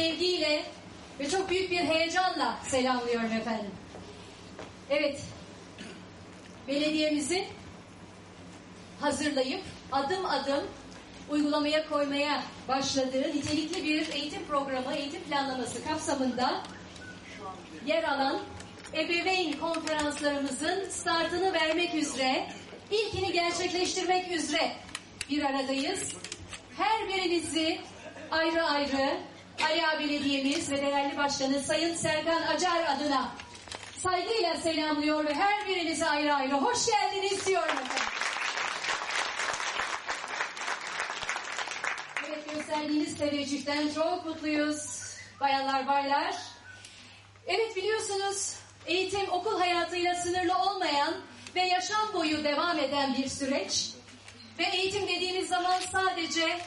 sevgiyle ve çok büyük bir heyecanla selamlıyorum efendim. Evet, belediyemizin hazırlayıp adım adım uygulamaya koymaya başladığı nitelikli bir eğitim programı, eğitim planlaması kapsamında yer alan ebeveyn konferanslarımızın startını vermek üzere, ilkini gerçekleştirmek üzere bir aradayız. Her birinizi ayrı ayrı Aliya Belediye'miz ve değerli başkanı Sayın Serkan Acar adına saygıyla selamlıyor ve her birinize ayrı ayrı hoş geldiniz diyorum efendim. Evet gösterdiğiniz teveccühten çok mutluyuz bayanlar baylar. Evet biliyorsunuz eğitim okul hayatıyla sınırlı olmayan ve yaşam boyu devam eden bir süreç. Ve eğitim dediğimiz zaman sadece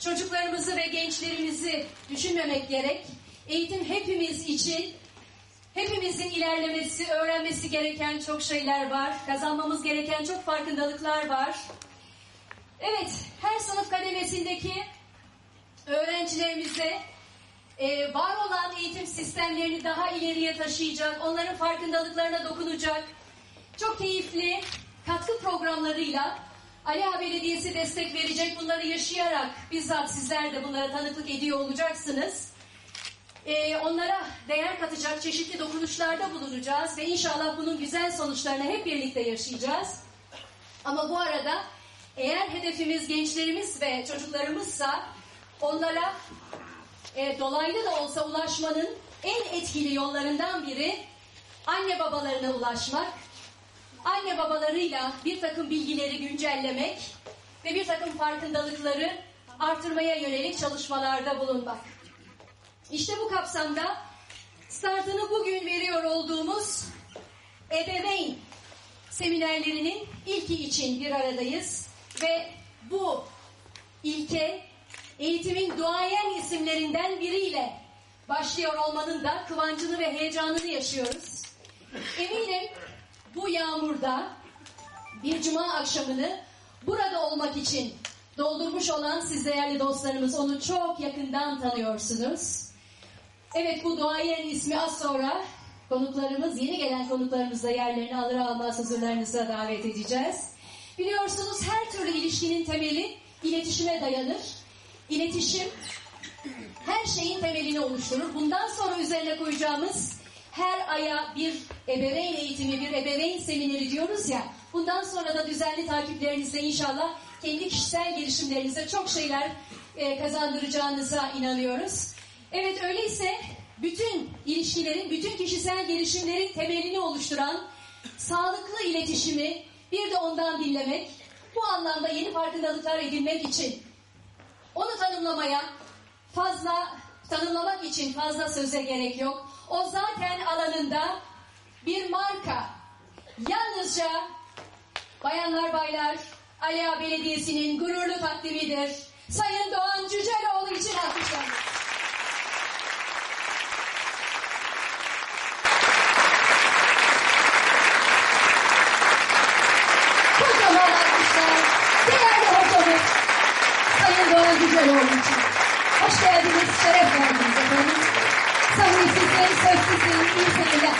çocuklarımızı ve gençlerimizi düşünmemek gerek. Eğitim hepimiz için hepimizin ilerlemesi, öğrenmesi gereken çok şeyler var. Kazanmamız gereken çok farkındalıklar var. Evet, her sınıf kademesindeki öğrencilerimize e, var olan eğitim sistemlerini daha ileriye taşıyacak, onların farkındalıklarına dokunacak, çok keyifli katkı programlarıyla Aliha Belediyesi destek verecek. Bunları yaşayarak bizzat sizler de bunlara tanıklık ediyor olacaksınız. Ee, onlara değer katacak çeşitli dokunuşlarda bulunacağız ve inşallah bunun güzel sonuçlarını hep birlikte yaşayacağız. Ama bu arada eğer hedefimiz gençlerimiz ve çocuklarımızsa onlara e, dolaylı da olsa ulaşmanın en etkili yollarından biri anne babalarına ulaşmak, anne babalarıyla bir takım bilgileri güncellemek ve bir takım farkındalıkları artırmaya yönelik çalışmalarda bulunmak. İşte bu kapsamda startını bugün veriyor olduğumuz ebeveyn seminerlerinin ilki için bir aradayız ve bu ilke eğitimin duayen isimlerinden biriyle başlıyor olmanın da kıvancını ve heyecanını yaşıyoruz. Eminim bu yağmurda bir cuma akşamını burada olmak için doldurmuş olan siz değerli dostlarımız onu çok yakından tanıyorsunuz. Evet bu duayen ismi az sonra konuklarımız, yeni gelen konuklarımızla yerlerini alır almaz huzurlarınıza davet edeceğiz. Biliyorsunuz her türlü ilişkinin temeli iletişime dayanır. İletişim her şeyin temelini oluşturur. Bundan sonra üzerine koyacağımız her aya bir ebeveyn eğitimi, bir ebeveyn semineri diyoruz ya. Bundan sonra da düzenli takiplerinizle inşallah kendi kişisel gelişimlerinize çok şeyler e, kazandıracağınıza inanıyoruz. Evet öyleyse bütün ilişkilerin, bütün kişisel gelişimlerin temelini oluşturan sağlıklı iletişimi bir de ondan dinlemek, bu anlamda yeni farkındalıklar edinmek için onu tanımlamaya fazla tanımlamak için fazla söze gerek yok. O zaten alanında bir marka. Yalnızca bayanlar baylar Aliya Belediyesi'nin gururlu takdimidir. Sayın Doğan Cüceloğlu için alkışlar. Kocaman alkışlar. Değerli hocamız Sayın Doğan için. Hoş geldiniz, şeref verdiniz efendim. Sayın sizin, söz sizin, iyi seyirler.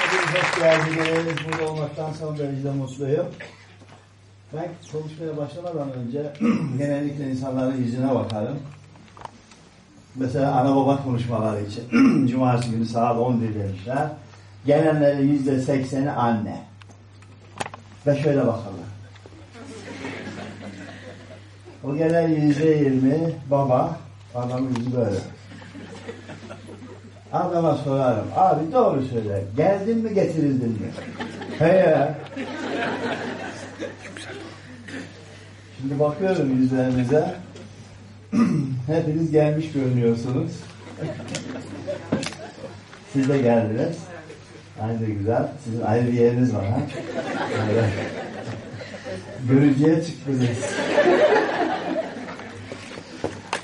Hepiniz hoş geldiniz. Burada olmaktan son derece mutluyum. Ben konuşmaya başlamadan önce genellikle insanların yüzüne bakarım. Mesela ana baba konuşmaları için. Cumartesi günü saat 11 demişler. Gelenlerin yüzde sekseni anne. Ve şöyle bakarlar. O gelen yüzde yirmi baba. Adamın yüzü böyle. Adama sorarım. Abi doğru söyle. Geldin mi getirildin mi? He ya. Şimdi bakıyorum yüzlerinize. Hepiniz gelmiş görünüyorsunuz. Siz de geldiniz. Aynı güzel. Sizin ayrı bir yeriniz var ha. Görücüye çıktınız.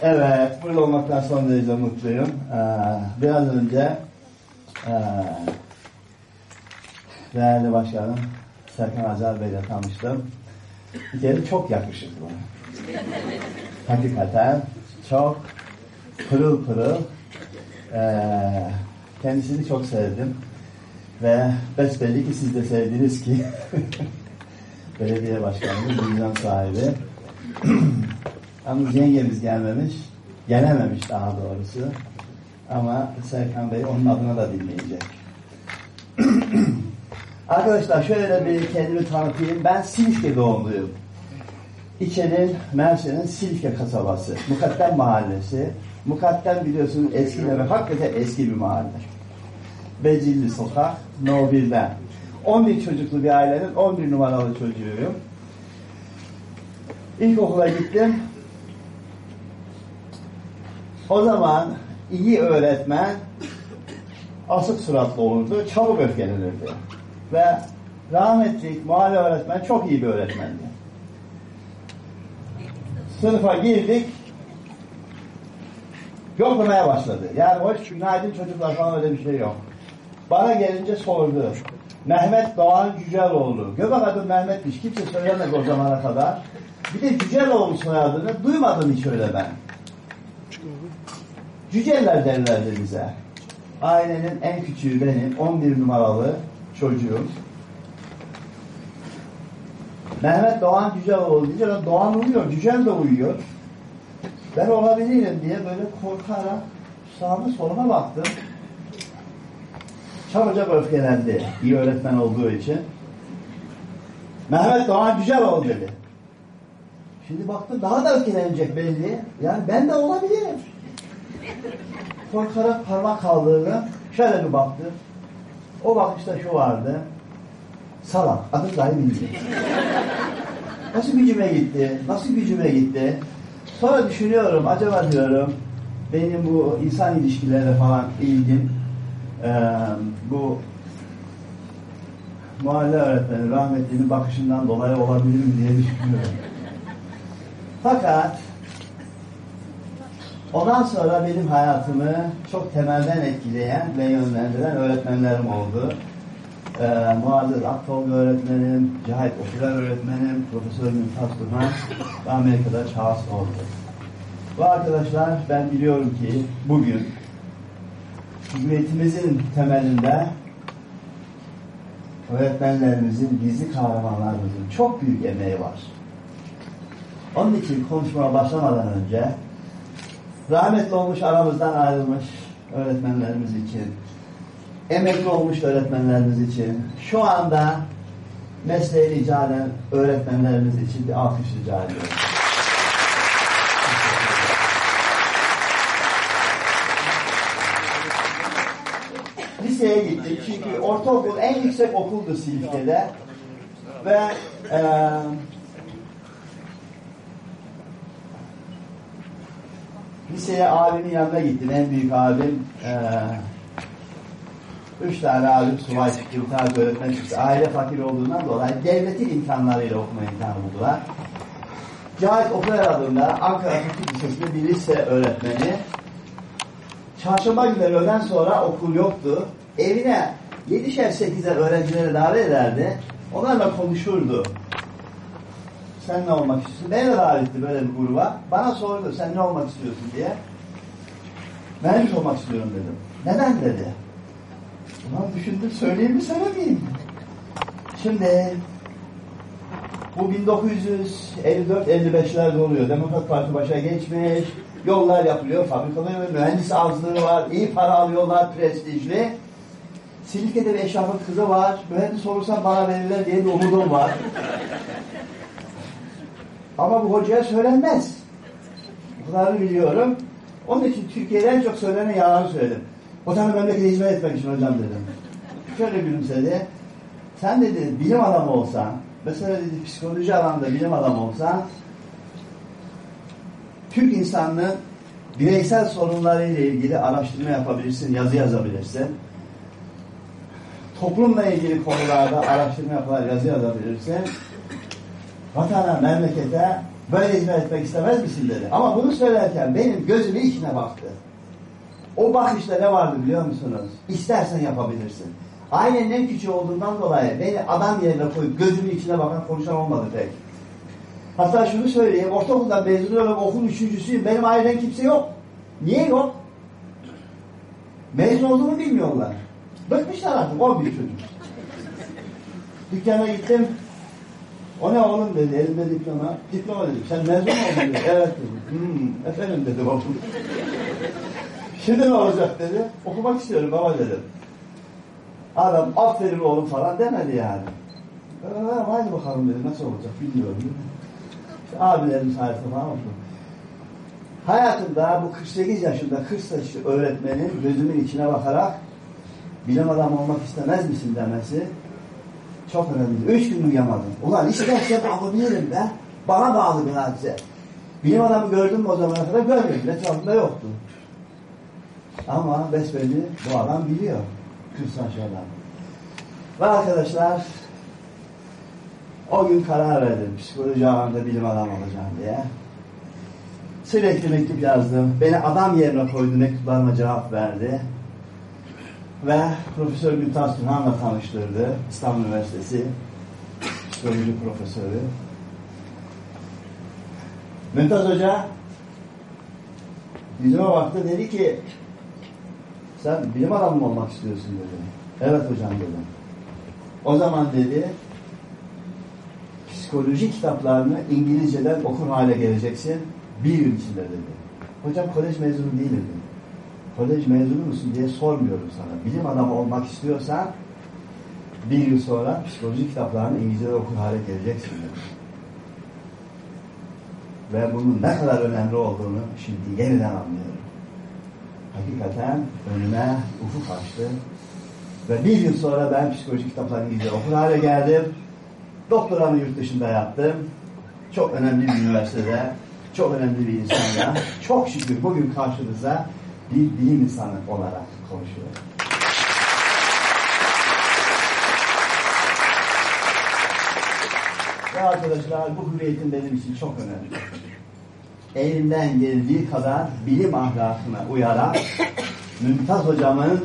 Evet, burada olmaktan son derece mutluyum. Ee, biraz önce ee, değerli başkanım Serkan Acar Bey'le tanıştım. Bir kere çok yakışıklı. Hakikaten çok pırıl pırıl. Ee, kendisini çok sevdim. Ve besbelli ki siz de sevdiniz ki belediye başkanımız, vicdan sahibi. Yalnız yengemiz gelmemiş, gelememiş daha doğrusu. Ama Serkan Bey onun adına da dinleyecek. Arkadaşlar şöyle bir kendimi tanıtayım. Ben Silifke doğumluyum. İçenin, Mersin'in Silifke kasabası. Mukaddem mahallesi. Mukaddem biliyorsunuz eski demek. Hakikaten eski bir mahalle. Becilli sokak, No 1'den. 11 çocuklu bir ailenin 11 numaralı çocuğuyum. İlkokula gittim. O zaman iyi öğretmen asık suratlı olurdu, çabuk öfkelenirdi. Ve rahmetli mahalle öğretmen çok iyi bir öğretmendi. Sınıfa girdik, yoklamaya başladı. Yani hoş günaydın çocuklar falan öyle bir şey yok. Bana gelince sordu. Mehmet Doğan Cüceloğlu. Göbek adı Mehmet'miş. Kimse söylemedi o zamana kadar. Bir de Cüceloğlu soyadını duymadım hiç öyle ben. Cüceller derlerdi bize. Ailenin en küçüğü benim. 11 numaralı çocuğum. Mehmet Doğan Cüceloğlu deyince ben Doğan uyuyor. Cücel de uyuyor. Ben olabilirim diye böyle korkarak sağıma soluma baktım. Çabucak öfkelendi. İyi öğretmen olduğu için. Mehmet Doğan Cüceloğlu dedi. Şimdi baktım daha da öfkelenecek belli. Yani ben de olabilirim. Korkarak parmak kaldırdım. Şöyle bir baktım. O bakışta şu vardı. Salak. Adım dahi bilmiyorum. Nasıl gücüme gitti? Nasıl gücüme gitti? Sonra düşünüyorum. Acaba diyorum benim bu insan ilişkilerine falan ilgim eee, bu mahalle öğretmeni rahmetlinin bakışından dolayı olabilir mi diye düşünüyorum. Fakat ondan sonra benim hayatımı çok temelden etkileyen ve yönlendiren öğretmenlerim oldu. Ee, Muazzez Aktolga öğretmenim, Cahit Okular öğretmenim, Profesör Mümtaz Turhan ve Amerika'da Charles oldu. Bu arkadaşlar ben biliyorum ki bugün Cumhuriyetimizin temelinde öğretmenlerimizin, gizli kahramanlarımızın çok büyük emeği var. Onun için konuşmaya başlamadan önce rahmetli olmuş aramızdan ayrılmış öğretmenlerimiz için, emekli olmuş öğretmenlerimiz için, şu anda mesleğini icra eden öğretmenlerimiz için bir alkış rica ediyorum. Liseye gittik çünkü ortaokul en yüksek okuldu Silifke'de ve eee Liseye abimin yanına gittim. En büyük abim eee üç tane abim subay tane öğretmen çıktı. Aile fakir olduğundan dolayı devletin imkanlarıyla okuma imkanı buldular. Cahit Okuler adında Ankara Fakir Lisesi'nde bir lise öğretmeni. Çarşamba günleri öğleden sonra okul yoktu. Evine yedişer sekizer öğrencileri davet ederdi. Onlarla konuşurdu. Sen ne olmak istiyorsun? Beni de davet etti böyle bir gruba. Bana sordu sen ne olmak istiyorsun diye. Mühendis olmak istiyorum dedim. Neden dedi. Ulan düşündüm söyleyeyim mi söylemeyeyim mi? Şimdi bu 1954-55'lerde oluyor. Demokrat Parti başa geçmiş. Yollar yapılıyor, fabrikalar mühendis azlığı var, iyi para alıyorlar, prestijli. Silifke'de bir eşrafın kızı var. Mühendis olursam bana verirler diye bir umudum var. Ama bu hocaya söylenmez. Bu kadarını biliyorum. Onun için Türkiye'de en çok söylenen yalanı söyledim. Vatanı memlekete hizmet etmek için hocam dedim. Şöyle gülümsedi. Sen dedi bilim adamı olsan, mesela dedi psikoloji alanında bilim adamı olsan, Türk insanının bireysel sorunlarıyla ilgili araştırma yapabilirsin, yazı yazabilirsin. Toplumla ilgili konularda araştırma yapar, yazı yazabilirsin. Vatana, memlekete böyle hizmet etmek istemez misin dedi. Ama bunu söylerken benim gözümün içine baktı. O bakışta ne vardı biliyor musunuz? İstersen yapabilirsin. Ailenin en küçüğü olduğundan dolayı beni adam yerine koyup gözümün içine bakan konuşan olmadı pek. Hatta şunu söyleyeyim, ortaokuldan mezun olarak okul üçüncüsüyüm. Benim ailem kimse yok. Niye yok? Mezun olduğumu bilmiyorlar. Bıkmışlar artık o bir çocuk. Dükkana gittim. O ne oğlum dedi elimde diploma. Diploma dedim. Sen mezun oldun dedi. Evet dedim. Hmm, efendim dedi babam. Şimdi ne olacak dedi. Okumak istiyorum baba dedim. Adam aferin oğlum falan demedi yani. Ee, hadi bakalım dedi nasıl olacak bilmiyorum. İşte abilerim sayesinde falan oldu. Hayatımda bu 48 yaşında 40 saçlı öğretmenin gözümün içine bakarak bilim adamı olmak istemez misin demesi çok önemli. Üç gün uyuyamadım. Ulan istersem alabilirim be. Bana bağlı bir hadise. Bilim adamı gördüm mü o zamana kadar görmedim. Etrafımda yoktu. Ama besbelli bu adam biliyor. Kırsaç adam. Ve arkadaşlar o gün karar verdim. Psikoloji alanında bilim adamı olacağım diye. Sürekli mektup yazdım. Beni adam yerine koydu. Mektuplarıma cevap verdi. Ve Profesör Mümtaz Tünhan'la tanıştırdı. İstanbul Üniversitesi psikoloji profesörü. Mümtaz Hoca yüzüme baktı dedi ki sen bilim adamı mı olmak istiyorsun dedi. Evet hocam dedim. O zaman dedi psikoloji kitaplarını İngilizceden okur hale geleceksin bir yıl içinde dedi. Hocam kolej mezunu değil dedim. Kolej mezunu musun diye sormuyorum sana. Bilim adamı olmak istiyorsan bir yıl sonra psikoloji kitaplarını İngilizceden okur hale geleceksin. Ve bunun ne kadar önemli olduğunu şimdi yeniden anlıyorum. Hakikaten önüme ufuk açtı. Ve bir yıl sonra ben psikoloji kitaplarını İngilizce okur hale geldim. Doktoramı yurt dışında yaptım. Çok önemli bir üniversitede, çok önemli bir insanla, çok şükür bugün karşınıza bir bilim insanı olarak konuşuyorum. Ve arkadaşlar bu hürriyetin benim için çok önemli. Elimden geldiği kadar bilim ahlakına uyarak Mümtaz hocamın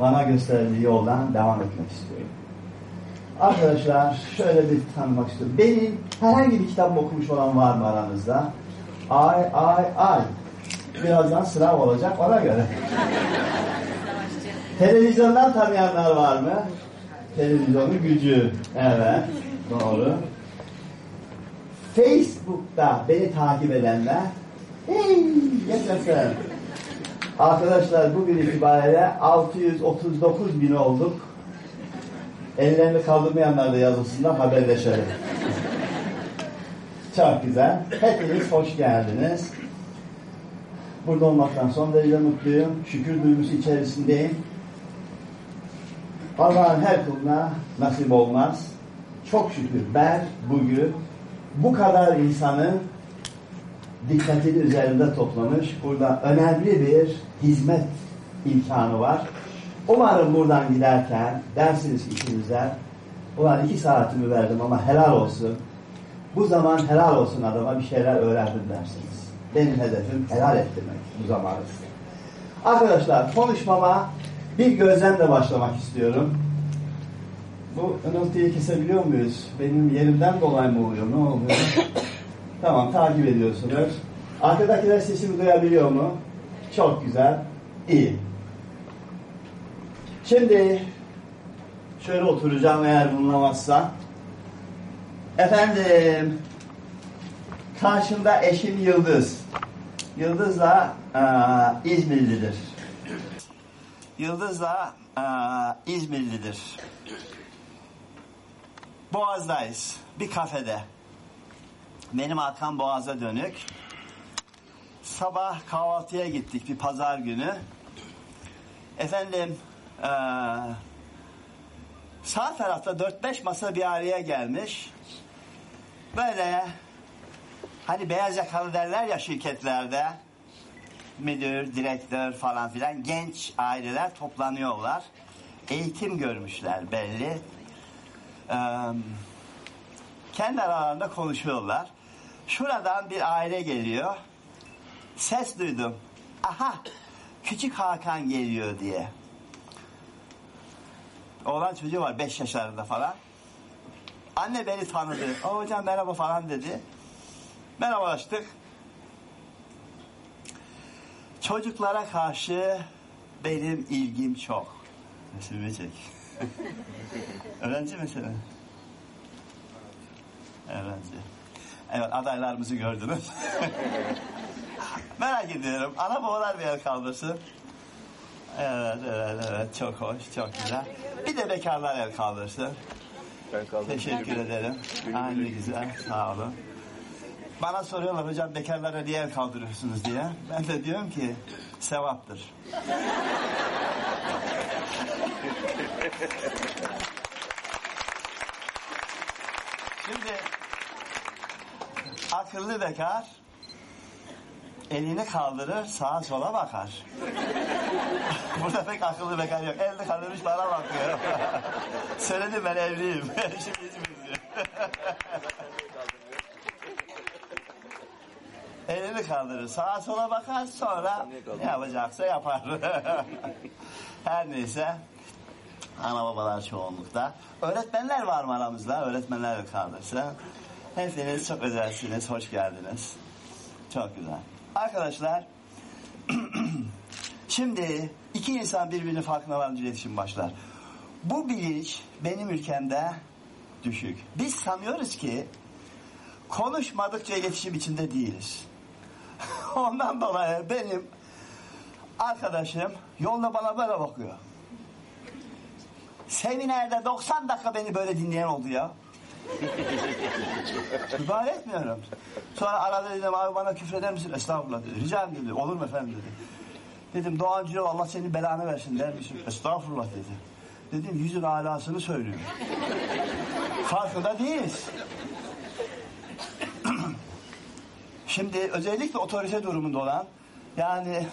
bana gösterdiği yoldan devam etmek istiyorum. Arkadaşlar şöyle bir tanımak istiyorum. Benim herhangi bir kitap okumuş olan var mı aranızda? Ay ay ay. Birazdan sınav olacak ona göre. Televizyondan tanıyanlar var mı? Televizyonun gücü. Evet. Doğru. Facebook'ta beni takip edenler hey, yaşasın. Arkadaşlar bugün itibariyle 639 bin olduk. Ellerini kaldırmayanlar da yazısında haberleşelim. Çok güzel. Hepiniz hoş geldiniz. Burada olmaktan son derece mutluyum. Şükür duygusu içerisindeyim. Allah'ın her kuluna nasip olmaz. Çok şükür ben bugün bu kadar insanın dikkatini üzerinde toplamış. Burada önemli bir hizmet imkanı var. Umarım buradan giderken dersiniz ki ikinize ulan iki saatimi verdim ama helal olsun. Bu zaman helal olsun adama bir şeyler öğrendim dersiniz. Benim hedefim helal ettirmek bu zamanı size. Arkadaşlar konuşmama bir gözlemle başlamak istiyorum. Bu ınıltıyı kesebiliyor muyuz? Benim yerimden dolayı mı oluyor? Ne oluyor? tamam takip ediyorsunuz. Arkadakiler sesimi duyabiliyor mu? Çok güzel. İyi. Şimdi şöyle oturacağım eğer bulunamazsa. Efendim karşımda eşim Yıldız. Yıldız da eee, İzmirlidir. Yıldız da eee, İzmirlidir. Boğaz'dayız. Bir kafede. Benim arkam Boğaz'a dönük. Sabah kahvaltıya gittik bir pazar günü. Efendim eee, sağ tarafta 4-5 masa bir araya gelmiş. Böyle hani beyaz yakalı derler ya şirketlerde müdür, direktör falan filan genç aileler toplanıyorlar. Eğitim görmüşler belli. Ee, kendi aralarında konuşuyorlar. Şuradan bir aile geliyor. Ses duydum. Aha küçük Hakan geliyor diye. Oğlan çocuğu var 5 yaşlarında falan. Anne beni tanıdı. O hocam merhaba falan dedi. Merhabalaştık. Çocuklara karşı benim ilgim çok. Çek. Öğrenci misin? Öğrenci. Evet adaylarımızı gördünüz. Merak ediyorum. Ana babalar bir el kaldırsın. Evet, evet, evet. Çok hoş, çok güzel. Bir de bekarlar el kaldırsın. Ben kaldım. Teşekkür ederim. Ay ne güzel, sağ olun. Bana soruyorlar hocam bekarlara niye el kaldırıyorsunuz diye. Ben de diyorum ki sevaptır. Şimdi akıllı bekar elini kaldırır sağa sola bakar. Burada pek akıllı bekar yok. Elini kaldırmış bana bakıyor. Söyledim ben evliyim. Şimdi İzmirliyim. Elini kaldırır. Sağa sola bakar sonra ne yapacaksa yapar. Her neyse. Ana babalar çoğunlukta. Öğretmenler var mı aramızda? Öğretmenler kaldırsın. Hepiniz çok özelsiniz. Hoş geldiniz. Çok güzel. Arkadaşlar Şimdi iki insan birbirinin farkına varınca iletişim başlar. Bu bilinç benim ülkemde düşük. Biz sanıyoruz ki konuşmadıkça iletişim içinde değiliz. Ondan dolayı benim arkadaşım yolda bana böyle bakıyor. Seminerde 90 dakika beni böyle dinleyen oldu ya. İbare etmiyorum. Sonra arada dedim abi bana küfreder misin? Estağfurullah dedi. Rica ederim dedi. Olur mu efendim dedi. Dedim Doğancı yol Allah senin belanı versin der misin? Estağfurullah dedi. Dedim yüzün alasını söylüyor. Farkında değiliz. Şimdi özellikle otorite durumunda olan yani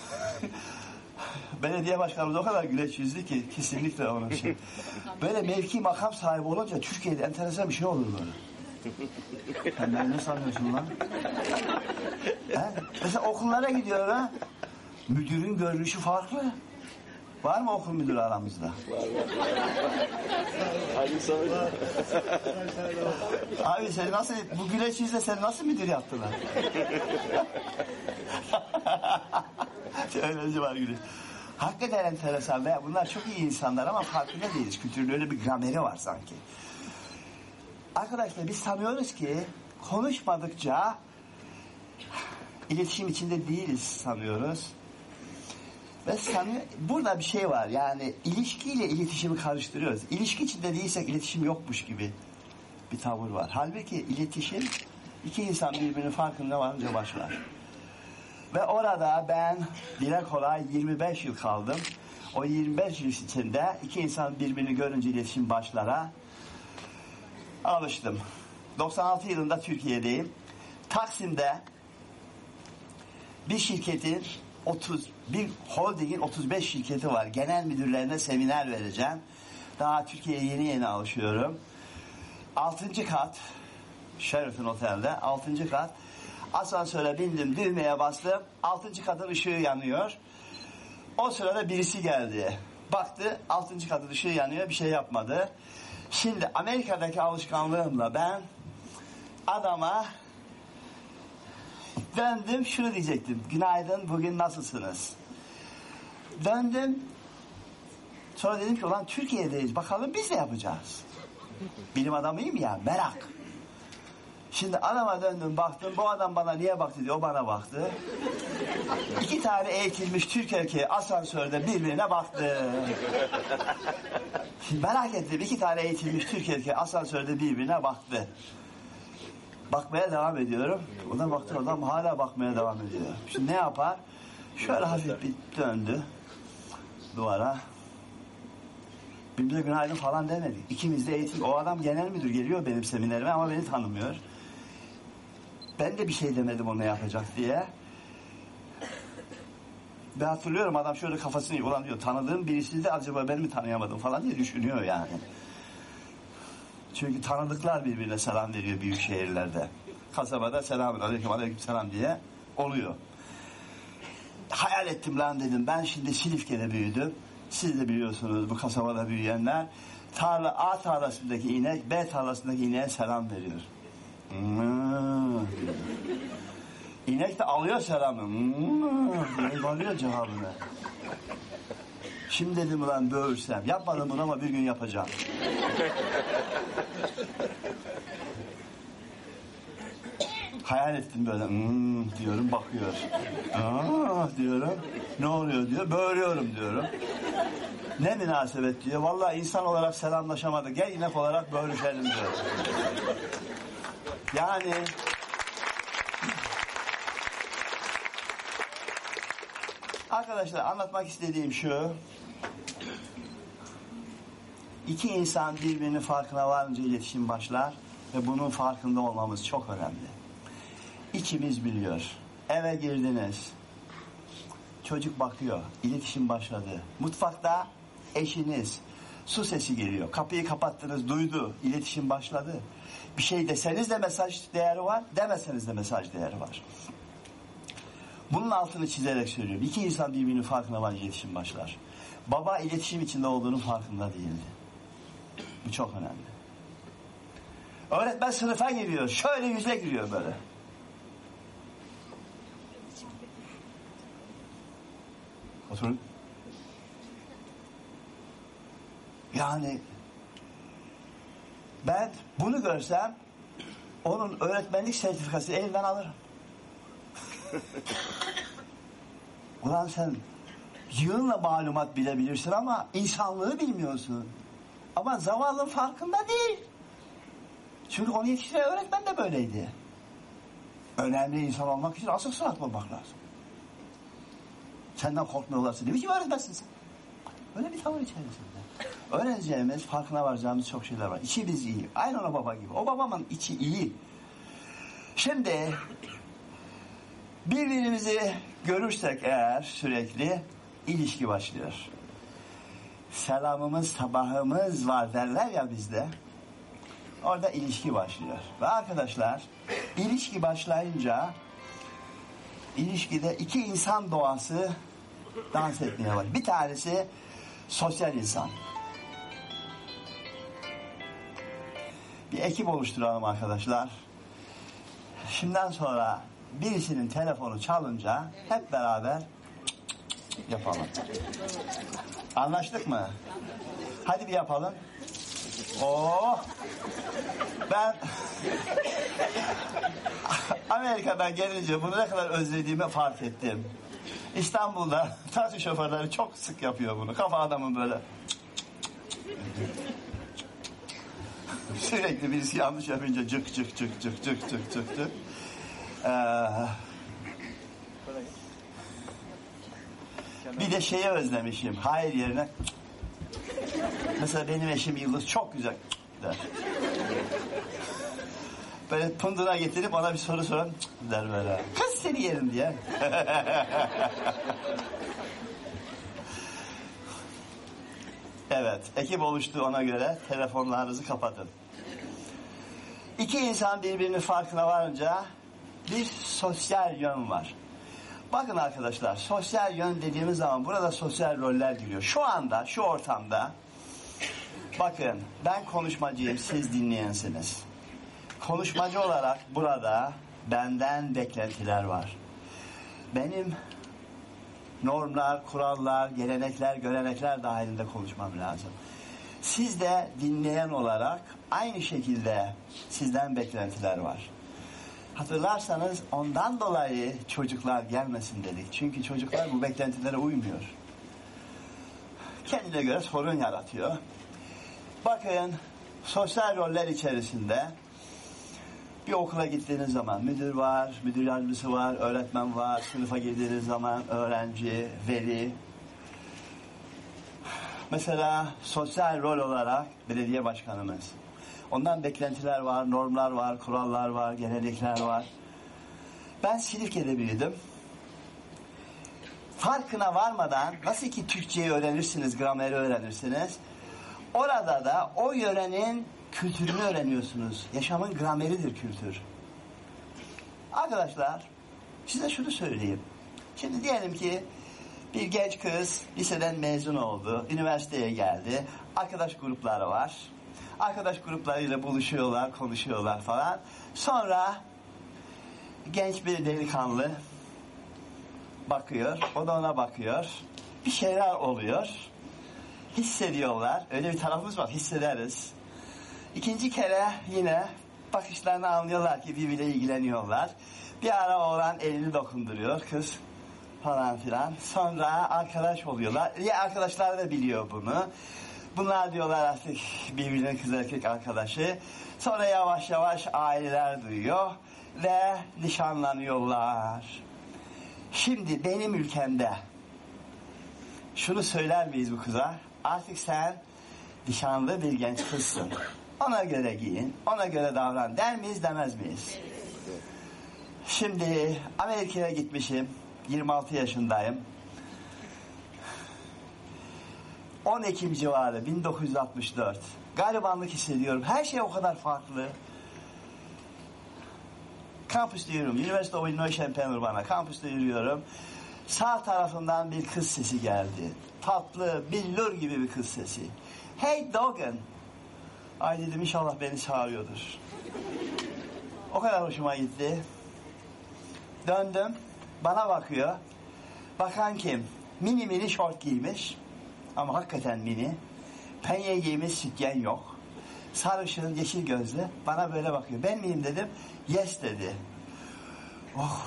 belediye başkanımız o kadar güleç yüzlü ki kesinlikle onun için. Böyle mevki makam sahibi olunca Türkiye'de enteresan bir şey olur böyle. Sen ben ne sanıyorsun lan? He? Mesela okullara gidiyor ha. Müdürün görünüşü farklı. Var mı okul müdürü aramızda? Hadi sana. Abi sen nasıl, bu güleç yüzle sen nasıl müdür yaptılar? Öylece var güleç. Hakikaten enteresan ve bunlar çok iyi insanlar ama farkında değiliz. Kültürün öyle bir grameri var sanki. Arkadaşlar biz sanıyoruz ki konuşmadıkça iletişim içinde değiliz sanıyoruz. Ve sanıyor, burada bir şey var yani ilişkiyle iletişimi karıştırıyoruz. İlişki içinde değilsek iletişim yokmuş gibi bir tavır var. Halbuki iletişim iki insan birbirinin farkında varınca başlar. Ve orada ben dile kolay 25 yıl kaldım. O 25 yıl içinde iki insan birbirini görünce iletişim başlara alıştım. 96 yılında Türkiye'deyim. Taksim'de bir şirketin 30 bir holdingin 35 şirketi var. Genel müdürlerine seminer vereceğim. Daha Türkiye'ye yeni yeni alışıyorum. 6. kat Sheraton Otel'de 6. kat asansöre bindim düğmeye bastım 6. katın ışığı yanıyor. O sırada birisi geldi. Baktı 6. katın ışığı yanıyor bir şey yapmadı. Şimdi Amerika'daki alışkanlığımla ben adama döndüm şunu diyecektim. Günaydın bugün nasılsınız? Döndüm. Sonra dedim ki ulan Türkiye'deyiz bakalım biz ne yapacağız? Bilim adamıyım ya merak. Şimdi adama döndüm baktım bu adam bana niye baktı diye o bana baktı. İki tane eğitilmiş Türk erkeği asansörde birbirine baktı. Şimdi merak ettim iki tane eğitilmiş Türk erkeği asansörde birbirine baktı. Bakmaya devam ediyorum. O da baktı adam hala bakmaya devam ediyor. Şimdi ne yapar? Şöyle hafif bir döndü duvara. Birbirine günaydın falan demedik. İkimiz de eğitim. O adam genel müdür geliyor benim seminerime ama beni tanımıyor. Ben de bir şey demedim ona yapacak diye. Ben hatırlıyorum adam şöyle kafasını ulan diyor tanıdığım birisi de acaba ben mi tanıyamadım falan diye düşünüyor yani. Çünkü tanıdıklar birbirine selam veriyor büyük şehirlerde. Kasabada selam aleyküm aleyküm selam diye oluyor. Hayal ettim lan dedim ben şimdi Silifke'de büyüdüm. Siz de biliyorsunuz bu kasabada büyüyenler. Tarla A tarlasındaki inek B tarlasındaki ineğe selam veriyor. Hmm. İnek de alıyor selamı. Hmm, alıyor cevabını. Şimdi dedim ulan böğürsem. Yapmadım bunu ama bir gün yapacağım. Hayal ettim böyle. Hmm, diyorum bakıyor. Aa, diyorum. Ne oluyor diyor. Böğürüyorum diyorum. Ne münasebet diyor. Vallahi insan olarak selamlaşamadık. Gel inek olarak böğürüşelim diyor. Yani Arkadaşlar anlatmak istediğim şu. İki insan birbirinin farkına varınca iletişim başlar ve bunun farkında olmamız çok önemli. İkimiz biliyor. Eve girdiniz. Çocuk bakıyor. iletişim başladı. Mutfakta eşiniz. Su sesi geliyor. Kapıyı kapattınız. Duydu. iletişim başladı. Bir şey deseniz de mesaj değeri var. Demeseniz de mesaj değeri var. Bunun altını çizerek söylüyorum. İki insan birbirinin farkına var iletişim başlar. Baba iletişim içinde olduğunun farkında değildi. Bu çok önemli. Öğretmen sınıfa giriyor. Şöyle yüzle giriyor böyle. Oturun. Yani ben bunu görsem onun öğretmenlik sertifikasını elinden alırım. Ulan sen yığınla malumat bilebilirsin ama insanlığı bilmiyorsun. Ama zavallı farkında değil. Çünkü onu yetiştiren öğretmen de böyleydi. Önemli insan olmak için asık surat olmak lazım. Senden korkmuyorlarsa ne biçim öğretmensin sen? Öyle bir tavır içerisinde. Öğreneceğimiz, farkına varacağımız çok şeyler var. İçimiz iyi. Aynı o baba gibi. O babamın içi iyi. Şimdi birbirimizi görürsek eğer sürekli ilişki başlıyor. Selamımız, sabahımız var derler ya bizde. Orada ilişki başlıyor. Ve arkadaşlar ilişki başlayınca ilişkide iki insan doğası dans etmeye var. Bir tanesi sosyal insan. Bir ekip oluşturalım arkadaşlar. Şimdiden sonra birisinin telefonu çalınca hep beraber yapalım. Anlaştık mı? Hadi bir yapalım. Oo. Ben Amerika'dan gelince bunu ne kadar özlediğimi fark ettim. İstanbul'da taksi şoförleri çok sık yapıyor bunu. Kafa adamın böyle sürekli birisi yanlış yapınca cık cık cık cık cık cık cık cık. Ee, bir de şeyi özlemişim. Hayır yerine mesela benim eşim Yıldız çok güzel der. Böyle punduna getirip ona bir soru soran der böyle. Kız seni yerim diye. evet, ekip oluştu ona göre telefonlarınızı kapatın. İki insan birbirinin farkına varınca bir sosyal yön var. Bakın arkadaşlar, sosyal yön dediğimiz zaman burada sosyal roller giriyor. Şu anda, şu ortamda bakın ben konuşmacıyım, siz dinleyensiniz. Konuşmacı olarak burada benden beklentiler var. Benim normlar, kurallar, gelenekler, görenekler dahilinde konuşmam lazım. Siz de dinleyen olarak aynı şekilde sizden beklentiler var. Hatırlarsanız ondan dolayı çocuklar gelmesin dedik. Çünkü çocuklar bu beklentilere uymuyor. Kendine göre sorun yaratıyor. Bakın sosyal roller içerisinde bir okula gittiğiniz zaman müdür var, müdür yardımcısı var, öğretmen var, sınıfa girdiğiniz zaman öğrenci, veli. Mesela sosyal rol olarak belediye başkanımız. Ondan beklentiler var, normlar var, kurallar var, gelenekler var. Ben Silifke'de büyüdüm. Farkına varmadan nasıl ki Türkçeyi öğrenirsiniz, grameri öğrenirsiniz. Orada da o yörenin kültürünü öğreniyorsunuz. Yaşamın grameridir kültür. Arkadaşlar size şunu söyleyeyim. Şimdi diyelim ki bir genç kız liseden mezun oldu. Üniversiteye geldi. Arkadaş grupları var. Arkadaş gruplarıyla buluşuyorlar, konuşuyorlar falan. Sonra genç bir delikanlı bakıyor. O da ona bakıyor. Bir şeyler oluyor. Hissediyorlar. Öyle bir tarafımız var. Hissederiz. İkinci kere yine bakışlarını anlıyorlar ki birbiriyle ilgileniyorlar. Bir ara oğlan elini dokunduruyor. Kız falan filan. Sonra arkadaş oluyorlar. Ya arkadaşlar da biliyor bunu. Bunlar diyorlar artık birbirinin kız erkek arkadaşı. Sonra yavaş yavaş aileler duyuyor ve nişanlanıyorlar. Şimdi benim ülkemde şunu söyler miyiz bu kıza? Artık sen nişanlı bir genç kızsın. Ona göre giyin, ona göre davran der miyiz demez miyiz? Şimdi Amerika'ya gitmişim. 26 yaşındayım. 10 Ekim civarı 1964. Garibanlık hissediyorum. Her şey o kadar farklı. Kampüste yürüyorum. University of Illinois Champaign-Urbana. Kampüste yürüyorum. Sağ tarafından bir kız sesi geldi. Tatlı, billur gibi bir kız sesi. Hey Dogan. Ay dedim inşallah beni çağırıyordur. O kadar hoşuma gitti. Döndüm. Bana bakıyor. Bakan kim? Mini mini şort giymiş. Ama hakikaten mini. Penye giymiş sütyen yok. Sarışın yeşil gözlü. Bana böyle bakıyor. Ben miyim dedim. Yes dedi. Oh.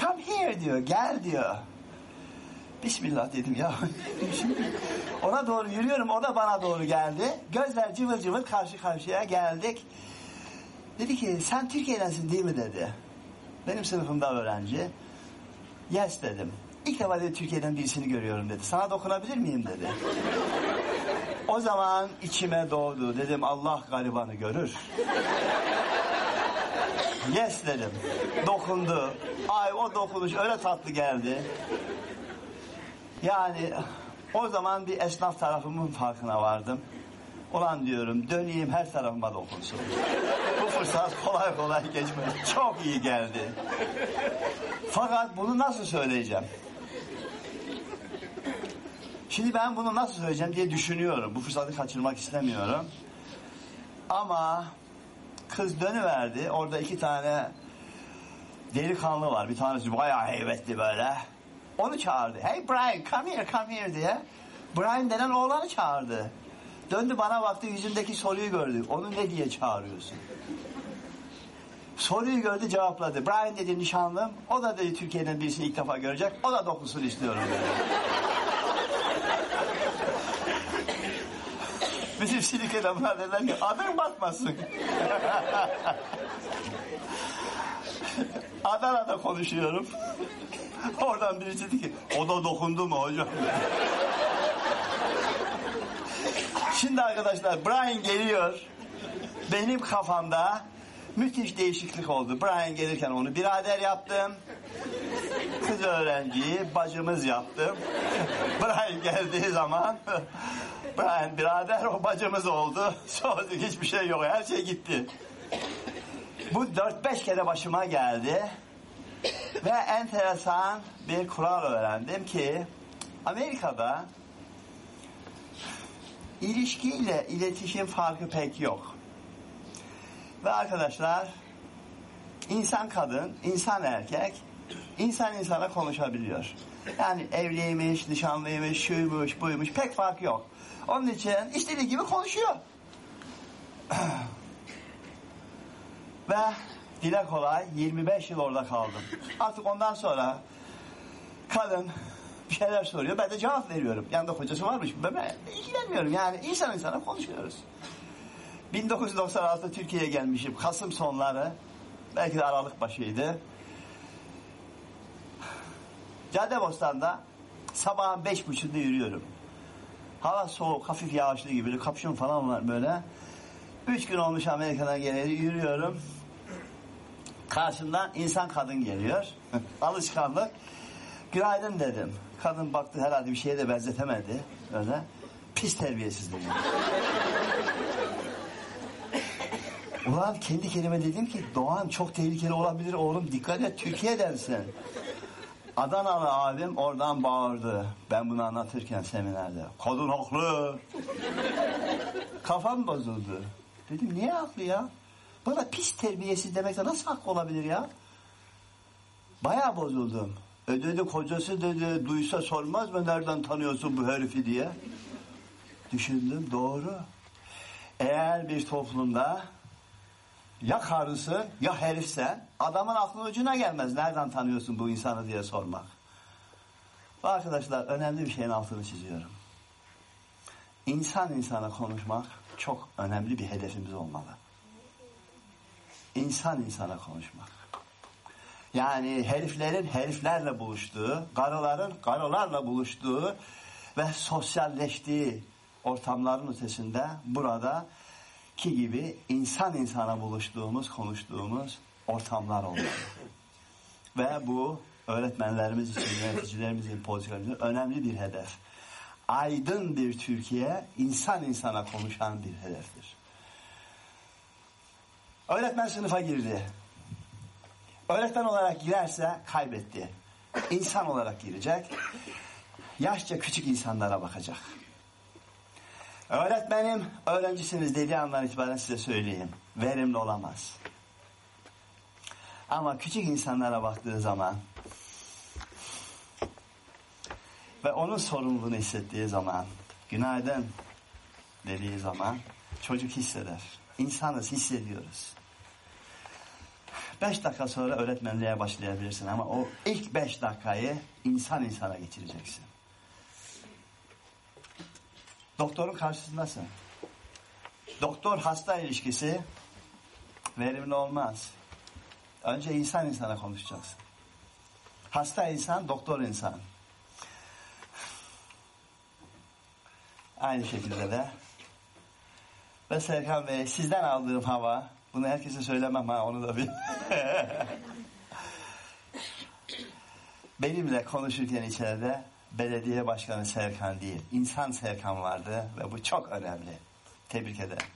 Come here diyor. Gel diyor. Bismillah dedim ya. Ona doğru yürüyorum. O da bana doğru geldi. Gözler cıvıl cıvıl karşı karşıya geldik. Dedi ki sen Türkiye'densin değil mi dedi. Benim sınıfımda öğrenci. Yes dedim. İlk defa dedi Türkiye'den birisini görüyorum dedi. Sana dokunabilir miyim dedi. O zaman içime doğdu. Dedim Allah garibanı görür. Yes dedim. Dokundu. Ay o dokunuş öyle tatlı geldi. Yani o zaman bir esnaf tarafımın farkına vardım. Ulan diyorum döneyim her tarafıma dokunsun. Bu fırsat kolay kolay geçmedi. Çok iyi geldi. Fakat bunu nasıl söyleyeceğim? Şimdi ben bunu nasıl söyleyeceğim diye düşünüyorum. Bu fırsatı kaçırmak istemiyorum. Ama kız dönüverdi. Orada iki tane delikanlı var. Bir tanesi bayağı heybetli böyle. Onu çağırdı. Hey Brian come here come here diye. Brian denen oğlanı çağırdı. Döndü bana baktı yüzündeki soruyu gördü. Onu ne diye çağırıyorsun? Soruyu gördü cevapladı. Brian dedi nişanlım. O da dedi Türkiye'den birisini ilk defa görecek. O da dokunsun istiyorum dedi. Bizim Silike'de buna dediler ki adın batmasın. Adana'da konuşuyorum. Oradan birisi dedi ki o da dokundu mu hocam? Şimdi arkadaşlar Brian geliyor. Benim kafamda müthiş değişiklik oldu. Brian gelirken onu birader yaptım. Kız öğrenciyi bacımız yaptım. Brian geldiği zaman Brian birader o bacımız oldu. Sonra hiçbir şey yok. Her şey gitti. Bu 4-5 kere başıma geldi. Ve enteresan bir kural öğrendim ki Amerika'da ilişkiyle iletişim farkı pek yok. Ve arkadaşlar insan kadın, insan erkek insan insana konuşabiliyor. Yani evliymiş, nişanlıymış, şuymuş, buymuş pek fark yok. Onun için istediği gibi konuşuyor. Ve dile kolay 25 yıl orada kaldım. Artık ondan sonra kadın bir şeyler soruyor. Ben de cevap veriyorum. Yanında kocası varmış. Ben, ilgilenmiyorum. Yani insan insana konuşuyoruz. 1996'da Türkiye'ye gelmişim. Kasım sonları. Belki de Aralık başıydı. Caddebostan'da sabahın beş buçukta yürüyorum. Hava soğuk, hafif yağışlı gibi. Kapşon falan var böyle. Üç gün olmuş Amerika'dan geleli yürüyorum. Karşımdan insan kadın geliyor. Alışkanlık. Günaydın dedim. Kadın baktı herhalde bir şeye de benzetemedi. Öyle. Pis terbiyesiz dedim. Ulan kendi kelime dedim ki Doğan çok tehlikeli olabilir oğlum dikkat et Türkiye'densin. Adanalı abim oradan bağırdı. Ben bunu anlatırken seminerde. Kadın haklı. Kafam bozuldu. Dedim niye haklı ya? Bana pis terbiyesiz demekte nasıl hakkı olabilir ya? Bayağı bozuldum. E dedi kocası dedi duysa sormaz mı nereden tanıyorsun bu herifi diye. Düşündüm doğru. Eğer bir toplumda ya karısı ya herifsen adamın aklının ucuna gelmez. Nereden tanıyorsun bu insanı diye sormak. Bu arkadaşlar önemli bir şeyin altını çiziyorum. İnsan insana konuşmak çok önemli bir hedefimiz olmalı. İnsan insana konuşmak. Yani heriflerin heriflerle buluştuğu, karıların karılarla buluştuğu ve sosyalleştiği ortamların ötesinde burada ki gibi insan insana buluştuğumuz, konuştuğumuz ortamlar olmalı. Ve bu öğretmenlerimiz için, yöneticilerimizin, politikalarımızın önemli bir hedef. Aydın bir Türkiye, insan insana konuşan bir hedeftir. Öğretmen sınıfa girdi. Öğretmen olarak girerse kaybetti. İnsan olarak girecek. Yaşça küçük insanlara bakacak. Öğretmenim, öğrencisiniz dediği andan itibaren size söyleyeyim. Verimli olamaz. Ama küçük insanlara baktığı zaman ve onun sorumluluğunu hissettiği zaman, günaydın dediği zaman çocuk hisseder. İnsanız, hissediyoruz. Beş dakika sonra öğretmenliğe başlayabilirsin ama o ilk beş dakikayı insan insana geçireceksin. Doktorun karşısındasın. Doktor hasta ilişkisi verimli olmaz. Önce insan insana konuşacaksın. Hasta insan, doktor insan. Aynı şekilde de ve Serkan Bey sizden aldığım hava bunu herkese söylemem ha onu da bil. Benimle konuşurken içeride belediye başkanı Serkan değil, insan Serkan vardı ve bu çok önemli. Tebrik ederim.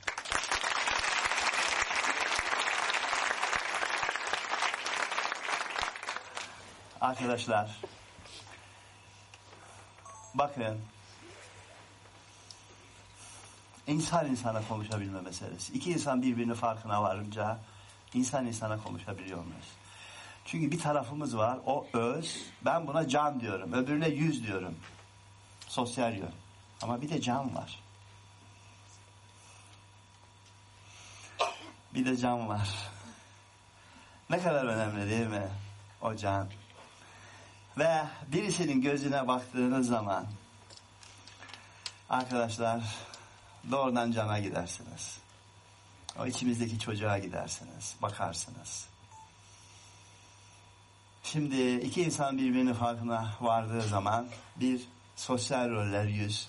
Arkadaşlar, bakın, insan insana konuşabilme meselesi. İki insan birbirinin farkına varınca insan insana konuşabiliyor muyuz? Çünkü bir tarafımız var, o öz. Ben buna can diyorum, öbürüne yüz diyorum. Sosyal yön. Ama bir de can var. Bir de can var. Ne kadar önemli değil mi? O can. Ve birisinin gözüne baktığınız zaman arkadaşlar doğrudan cana gidersiniz. O içimizdeki çocuğa gidersiniz. Bakarsınız. Şimdi iki insan birbirinin farkına vardığı zaman bir sosyal roller yüz,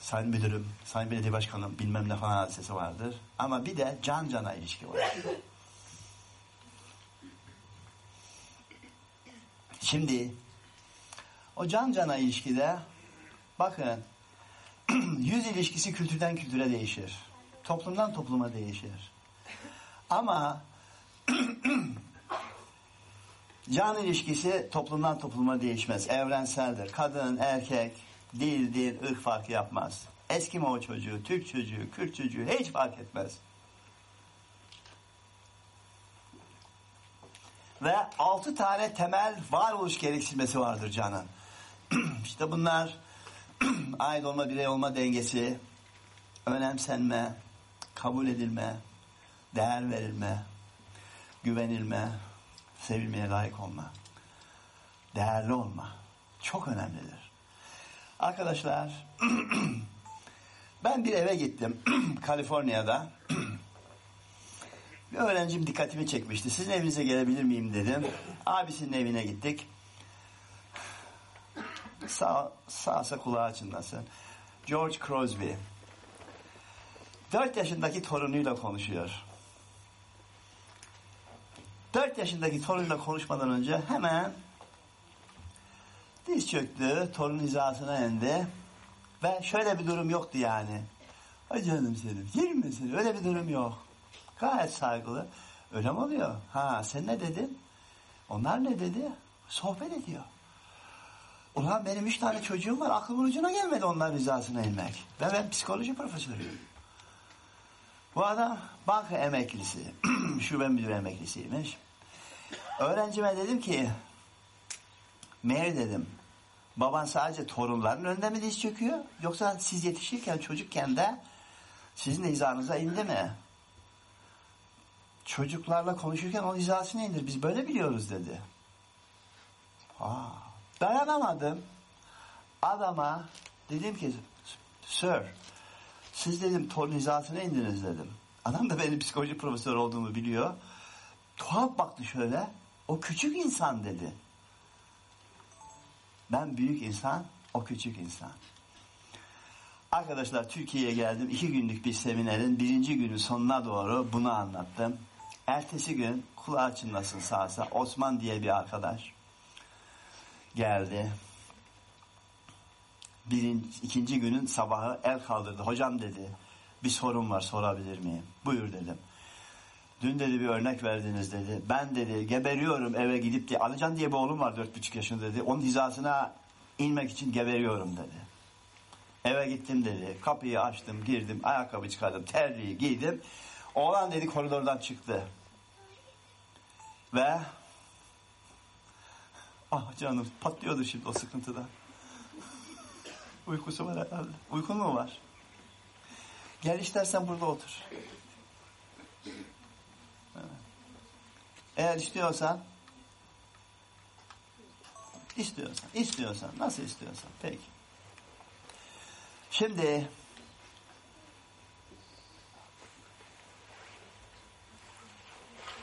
sayın müdürüm, sayın belediye başkanım bilmem ne falan hadisesi vardır. Ama bir de can cana ilişki var. Şimdi o can cana ilişkide bakın yüz ilişkisi kültürden kültüre değişir. Toplumdan topluma değişir. Ama can ilişkisi toplumdan topluma değişmez. Evrenseldir. Kadın, erkek, dil, dil, ırk farkı yapmaz. Eskimo çocuğu, Türk çocuğu, Kürt çocuğu hiç fark etmez. Ve altı tane temel varoluş gereksinmesi vardır canın. işte bunlar ait olma, birey olma dengesi, önemsenme, kabul edilme, değer verilme, güvenilme, sevilmeye layık olma, değerli olma çok önemlidir. Arkadaşlar ben bir eve gittim Kaliforniya'da. bir öğrencim dikkatimi çekmişti. Sizin evinize gelebilir miyim dedim. Abisinin evine gittik. Sağ, sağsa kulağı çınlasın. George Crosby. Dört yaşındaki torunuyla konuşuyor. Dört yaşındaki torunuyla konuşmadan önce hemen diz çöktü, torun hizasına indi ve şöyle bir durum yoktu yani. Ay canım senin, yerim mi? Öyle bir durum yok. Gayet saygılı. Öyle mi oluyor? Ha sen ne dedin? Onlar ne dedi? Sohbet ediyor. Ulan benim üç tane çocuğum var. Aklımın ucuna gelmedi onların rızasına inmek. Ve ben psikoloji profesörüyüm. Bu adam banka emeklisi. Şube müdürü emeklisiymiş. Öğrencime dedim ki Mary dedim baban sadece torunların önünde mi diz çöküyor? Yoksa siz yetişirken çocukken de sizin de hizanıza indi mi? Çocuklarla konuşurken o hizasına indir. Biz böyle biliyoruz dedi. Aa, dayanamadım. Adama dedim ki Sir siz dedim torun hizasına indiniz dedim. Adam da benim psikoloji profesörü olduğumu biliyor. Tuhaf baktı şöyle. O küçük insan dedi. Ben büyük insan, o küçük insan. Arkadaşlar Türkiye'ye geldim. iki günlük bir seminerin birinci günün sonuna doğru bunu anlattım. Ertesi gün kulağı çınlasın sağsa Osman diye bir arkadaş geldi. Birinci, ikinci günün sabahı el kaldırdı. Hocam dedi bir sorun var sorabilir miyim? Buyur dedim. Dün dedi bir örnek verdiniz dedi. Ben dedi geberiyorum eve gidip diye. Alican diye bir oğlum var dört buçuk yaşında dedi. Onun hizasına inmek için geberiyorum dedi. Eve gittim dedi. Kapıyı açtım girdim ayakkabı çıkardım terliği giydim. Oğlan dedi koridordan çıktı. Ve ah canım patlıyordu şimdi o sıkıntıdan. Uykusu var. Uykun mu var? Gel istersen burada otur. Eğer istiyorsan istiyorsan, istiyorsan, nasıl istiyorsan. Peki. Şimdi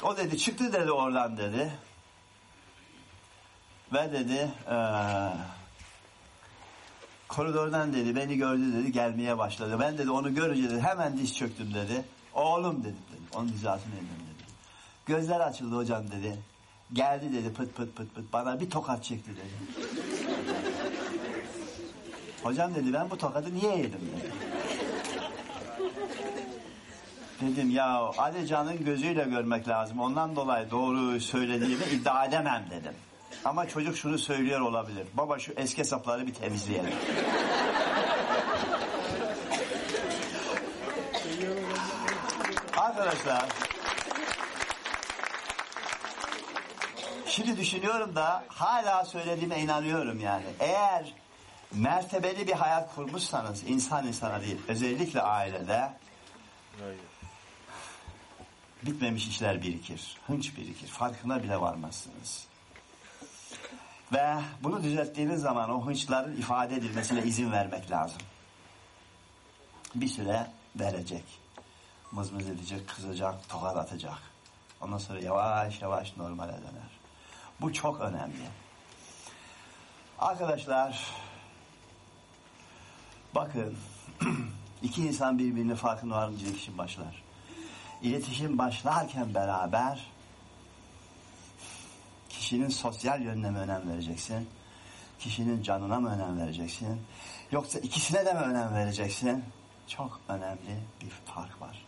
o dedi çıktı dedi oradan dedi ve dedi eee koridordan dedi beni gördü dedi gelmeye başladı. Ben dedi onu görünce dedi hemen diz çöktüm dedi. Oğlum dedi, dedi. onun hizasını indim dedi. Gözler açıldı hocam dedi. Geldi dedi pıt pıt pıt pıt bana bir tokat çekti dedi. hocam dedi ben bu tokadı niye yedim dedi. Dedim ya Ali Can'ın gözüyle görmek lazım. Ondan dolayı doğru söylediğimi iddia edemem dedim. Ama çocuk şunu söylüyor olabilir. Baba şu eski hesapları bir temizleyelim. Arkadaşlar Şimdi düşünüyorum da hala söylediğime inanıyorum yani. Eğer mertebeli bir hayat kurmuşsanız insan insana değil özellikle ailede bitmemiş işler birikir. Hınç birikir. Farkına bile varmazsınız. Ve bunu düzelttiğiniz zaman o hınçların ifade edilmesine izin vermek lazım. Bir süre verecek. Mızmız edecek, kızacak, tokat atacak. Ondan sonra yavaş yavaş normale döner. Bu çok önemli. Arkadaşlar bakın iki insan birbirine farkında varınca iletişim başlar. İletişim başlarken beraber kişinin sosyal yönüne mi önem vereceksin? Kişinin canına mı önem vereceksin? Yoksa ikisine de mi önem vereceksin? Çok önemli bir fark var.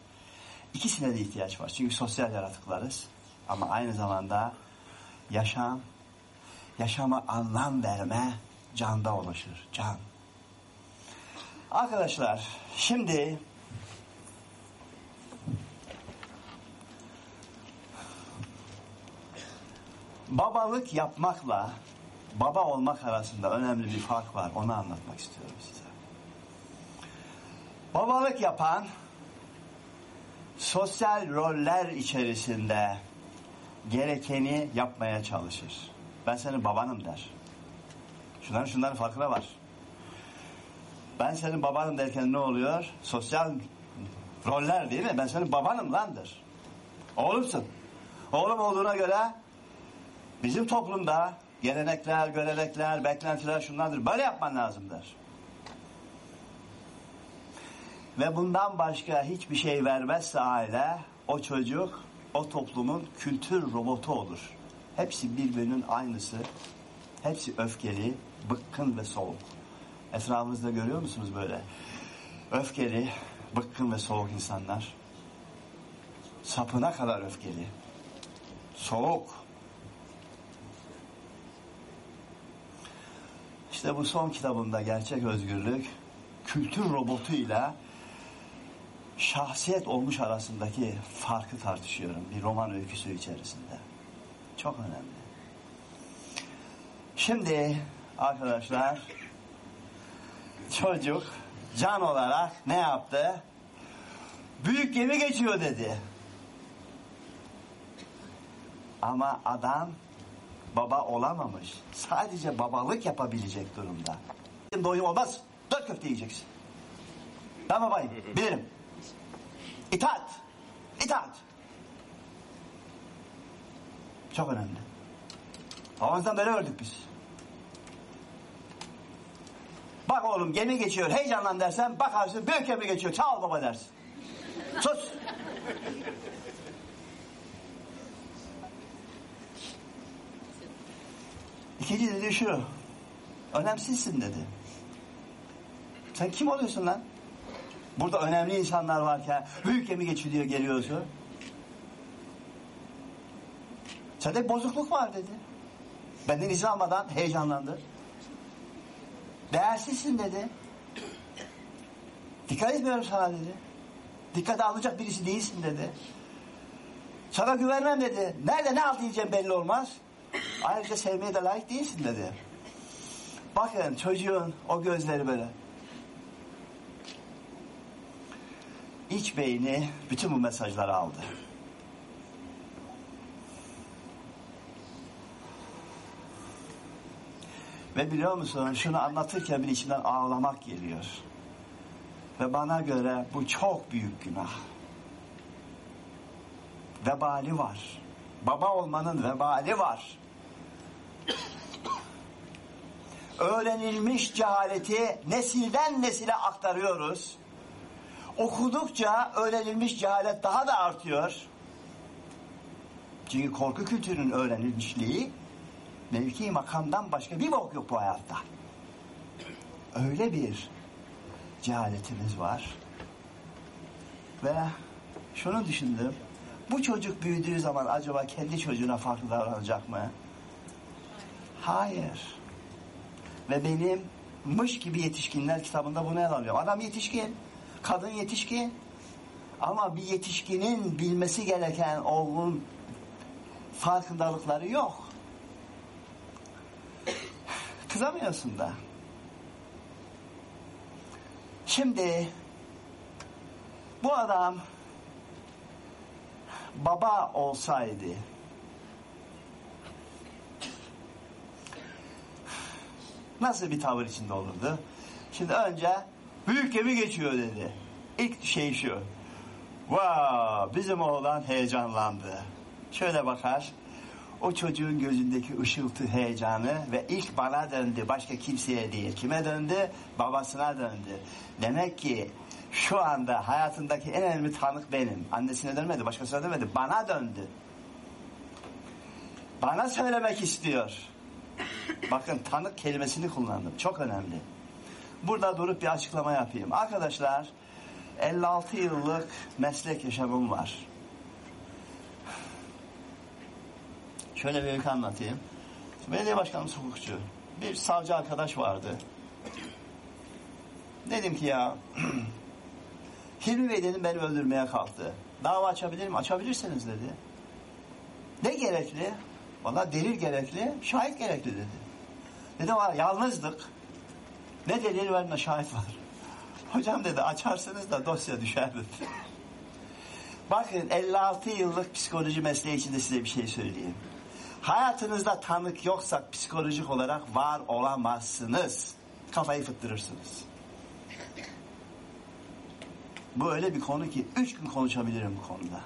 İkisine de ihtiyaç var. Çünkü sosyal yaratıklarız. Ama aynı zamanda yaşam, yaşama anlam verme canda oluşur. Can. Arkadaşlar şimdi babalık yapmakla baba olmak arasında önemli bir fark var. Onu anlatmak istiyorum size. Babalık yapan sosyal roller içerisinde gerekeni yapmaya çalışır. Ben senin babanım der. Şunların şunların farkına var. Ben senin babanım derken ne oluyor? Sosyal roller değil mi? Ben senin babanım landır. Oğlumsun. Oğlum olduğuna göre bizim toplumda gelenekler, görenekler, beklentiler şunlardır. Böyle yapman lazımdır. Ve bundan başka hiçbir şey vermezse aile o çocuk o toplumun kültür robotu olur. Hepsi birbirinin aynısı. Hepsi öfkeli, bıkkın ve soğuk. Etrafınızda görüyor musunuz böyle? Öfkeli, bıkkın ve soğuk insanlar. Sapına kadar öfkeli. Soğuk. İşte bu son kitabımda Gerçek Özgürlük kültür robotuyla şahsiyet olmuş arasındaki farkı tartışıyorum bir roman öyküsü içerisinde. Çok önemli. Şimdi arkadaşlar çocuk can olarak ne yaptı? Büyük gemi geçiyor dedi. Ama adam baba olamamış. Sadece babalık yapabilecek durumda. Doyum olmaz. Dört köfte yiyeceksin. Ben babayım. Bilirim. İtaat. İtaat. Çok önemli. Babamızdan böyle ördük biz. Bak oğlum gemi geçiyor heyecanlan dersen bakarsın büyük gemi geçiyor ol baba dersin. Sus. İkinci dedi şu. Önemsizsin dedi. Sen kim oluyorsun lan? Burada önemli insanlar varken büyük gemi diye geliyorsun. Sende bozukluk var dedi. Benden izin almadan heyecanlandı. Değersizsin dedi. Dikkat etmiyorum sana dedi. Dikkate alacak birisi değilsin dedi. Sana güvenmem dedi. Nerede ne alt diyeceğim belli olmaz. Ayrıca sevmeye de layık değilsin dedi. Bakın çocuğun o gözleri böyle. İç beyni bütün bu mesajları aldı. Ve biliyor musun şunu anlatırken bir içimden ağlamak geliyor. Ve bana göre bu çok büyük günah. Vebali var. Baba olmanın vebali var. Öğrenilmiş cehaleti nesilden nesile aktarıyoruz. Okudukça öğrenilmiş cehalet daha da artıyor. Çünkü korku kültürünün öğrenilmişliği mevki makamdan başka bir bok yok bu hayatta. Öyle bir cehaletimiz var. Ve şunu düşündüm. Bu çocuk büyüdüğü zaman acaba kendi çocuğuna farklı davranacak mı? Hayır. Ve benim mış gibi yetişkinler kitabında bunu ele alıyorum. Adam yetişkin, kadın yetişkin. Ama bir yetişkinin bilmesi gereken olgun farkındalıkları yok. Kızamıyorsun da. Şimdi bu adam baba olsaydı nasıl bir tavır içinde olurdu? Şimdi önce büyük gemi geçiyor dedi. İlk şey şu. Wow, bizim oğlan heyecanlandı. Şöyle bakar. O çocuğun gözündeki ışıltı heyecanı ve ilk bana döndü. Başka kimseye değil. Kime döndü? Babasına döndü. Demek ki şu anda hayatındaki en önemli tanık benim. Annesine dönmedi, başkasına dönmedi. Bana döndü. Bana söylemek istiyor. Bakın tanık kelimesini kullandım. Çok önemli. Burada durup bir açıklama yapayım. Arkadaşlar 56 yıllık meslek yaşamım var. Şöyle bir anlatayım. Belediye başkanımız hukukçu. Bir savcı arkadaş vardı. Dedim ki ya Hilmi Bey dedim beni öldürmeye kalktı. Dava açabilir mi? Açabilirsiniz dedi. Ne gerekli? Valla delil gerekli, şahit gerekli dedi. Dedim yalnızdık. Ne delil var ne şahit var. Hocam dedi açarsınız da dosya düşer. Bakın 56 yıllık psikoloji mesleği içinde size bir şey söyleyeyim. Hayatınızda tanık yoksa psikolojik olarak var olamazsınız. Kafayı fıttırırsınız. Bu öyle bir konu ki üç gün konuşabilirim bu konuda.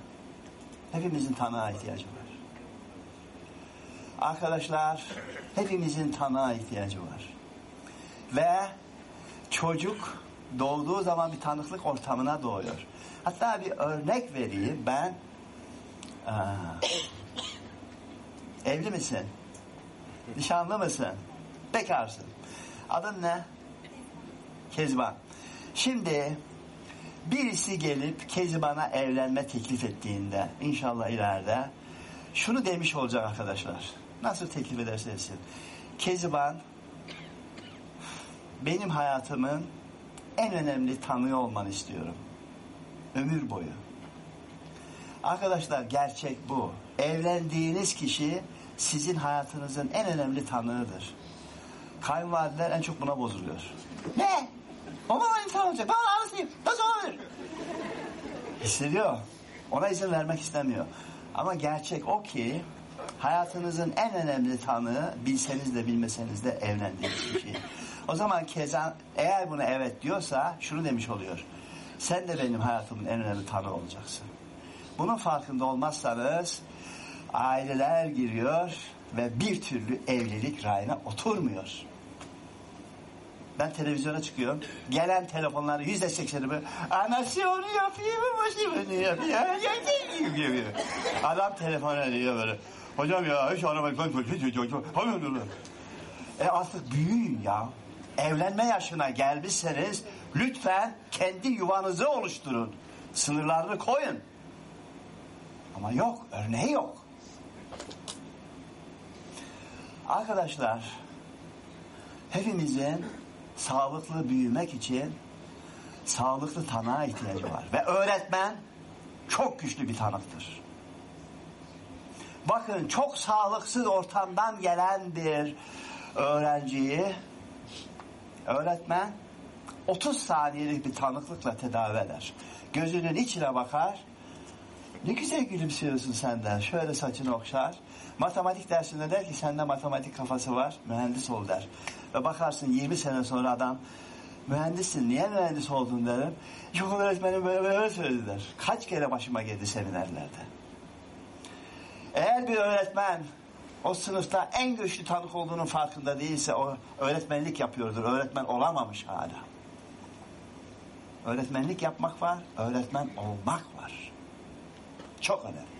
Hepimizin tanığa ihtiyacı var. Arkadaşlar hepimizin tanığa ihtiyacı var. Ve çocuk doğduğu zaman bir tanıklık ortamına doğuyor. Hatta bir örnek vereyim ben aa, evli misin? Nişanlı mısın? Bekarsın. Adın ne? Kezban. Şimdi birisi gelip Kezban'a evlenme teklif ettiğinde inşallah ileride şunu demiş olacak arkadaşlar. Nasıl teklif ederse etsin. Kezban benim hayatımın en önemli tanığı olmanı istiyorum. Ömür boyu. Arkadaşlar gerçek bu. Evlendiğiniz kişi sizin hayatınızın en önemli tanığıdır. Kayınvalideler en çok buna bozuluyor. Ne? O bana insan olacak. Ben anasıyım. Nasıl olabilir? Hissediyor. Ona izin vermek istemiyor. Ama gerçek o ki hayatınızın en önemli tanığı bilseniz de bilmeseniz de evlendiğiniz kişi. O zaman keza eğer buna evet diyorsa şunu demiş oluyor. Sen de benim hayatımın en önemli tanığı olacaksın. Bunun farkında olmazsanız aileler giriyor ve bir türlü evlilik rayına oturmuyor. Ben televizyona çıkıyorum. Gelen telefonları yüzde sekseni böyle. Anası onu yapıyor, babası bunu yapıyor. yapıyor. Adam telefon ediyor böyle. Hocam ya hiç aramayın. E artık büyüyün ya. Evlenme yaşına gelmişseniz lütfen kendi yuvanızı oluşturun. Sınırlarını koyun. Ama yok, örneği yok. Arkadaşlar, hepimizin sağlıklı büyümek için sağlıklı tanığa ihtiyacı var. Ve öğretmen çok güçlü bir tanıktır. Bakın çok sağlıksız ortamdan gelen bir öğrenciyi öğretmen 30 saniyelik bir tanıklıkla tedavi eder. Gözünün içine bakar. Ne güzel gülümsüyorsun sen der. Şöyle saçını okşar. Matematik dersinde der ki sende matematik kafası var. Mühendis ol der. Ve bakarsın 20 sene sonra adam mühendissin niye mühendis oldun derim. Yok öğretmenim böyle böyle söyledi der. Kaç kere başıma geldi seminerlerde. Eğer bir öğretmen o sınıfta en güçlü tanık olduğunun farkında değilse o öğretmenlik yapıyordur. Öğretmen olamamış hala. Öğretmenlik yapmak var, öğretmen olmak var. Çok önemli.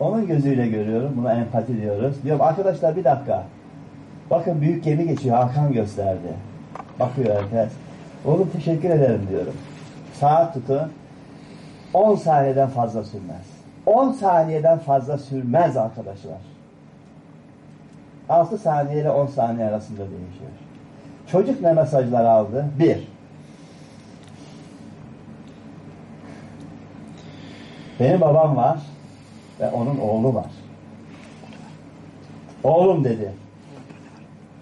Onun gözüyle görüyorum. Buna empati diyoruz. Diyorum arkadaşlar bir dakika. Bakın büyük gemi geçiyor. Hakan gösterdi. Bakıyor herkes. Oğlum teşekkür ederim diyorum. Saat tutun. 10 saniyeden fazla sürmez. 10 saniyeden fazla sürmez arkadaşlar. 6 saniye ile 10 saniye arasında değişiyor. Çocuk ne mesajlar aldı? Bir. Benim babam var ve onun oğlu var. Oğlum dedi.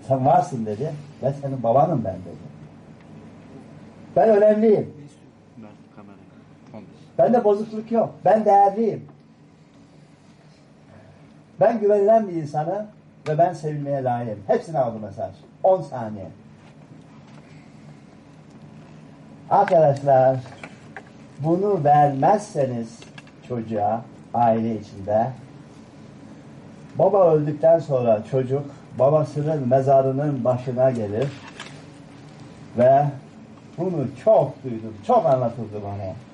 Sen varsın dedi. Ben senin babanım ben dedi. Ben önemliyim. Bende bozukluk yok. Ben değerliyim. Ben güvenilen bir insanım ve ben sevilmeye layığım. Hepsini aldı mesaj. 10 saniye. Arkadaşlar bunu vermezseniz çocuğa aile içinde baba öldükten sonra çocuk babasının mezarının başına gelir ve bunu çok duydum, çok anlatıldı bana.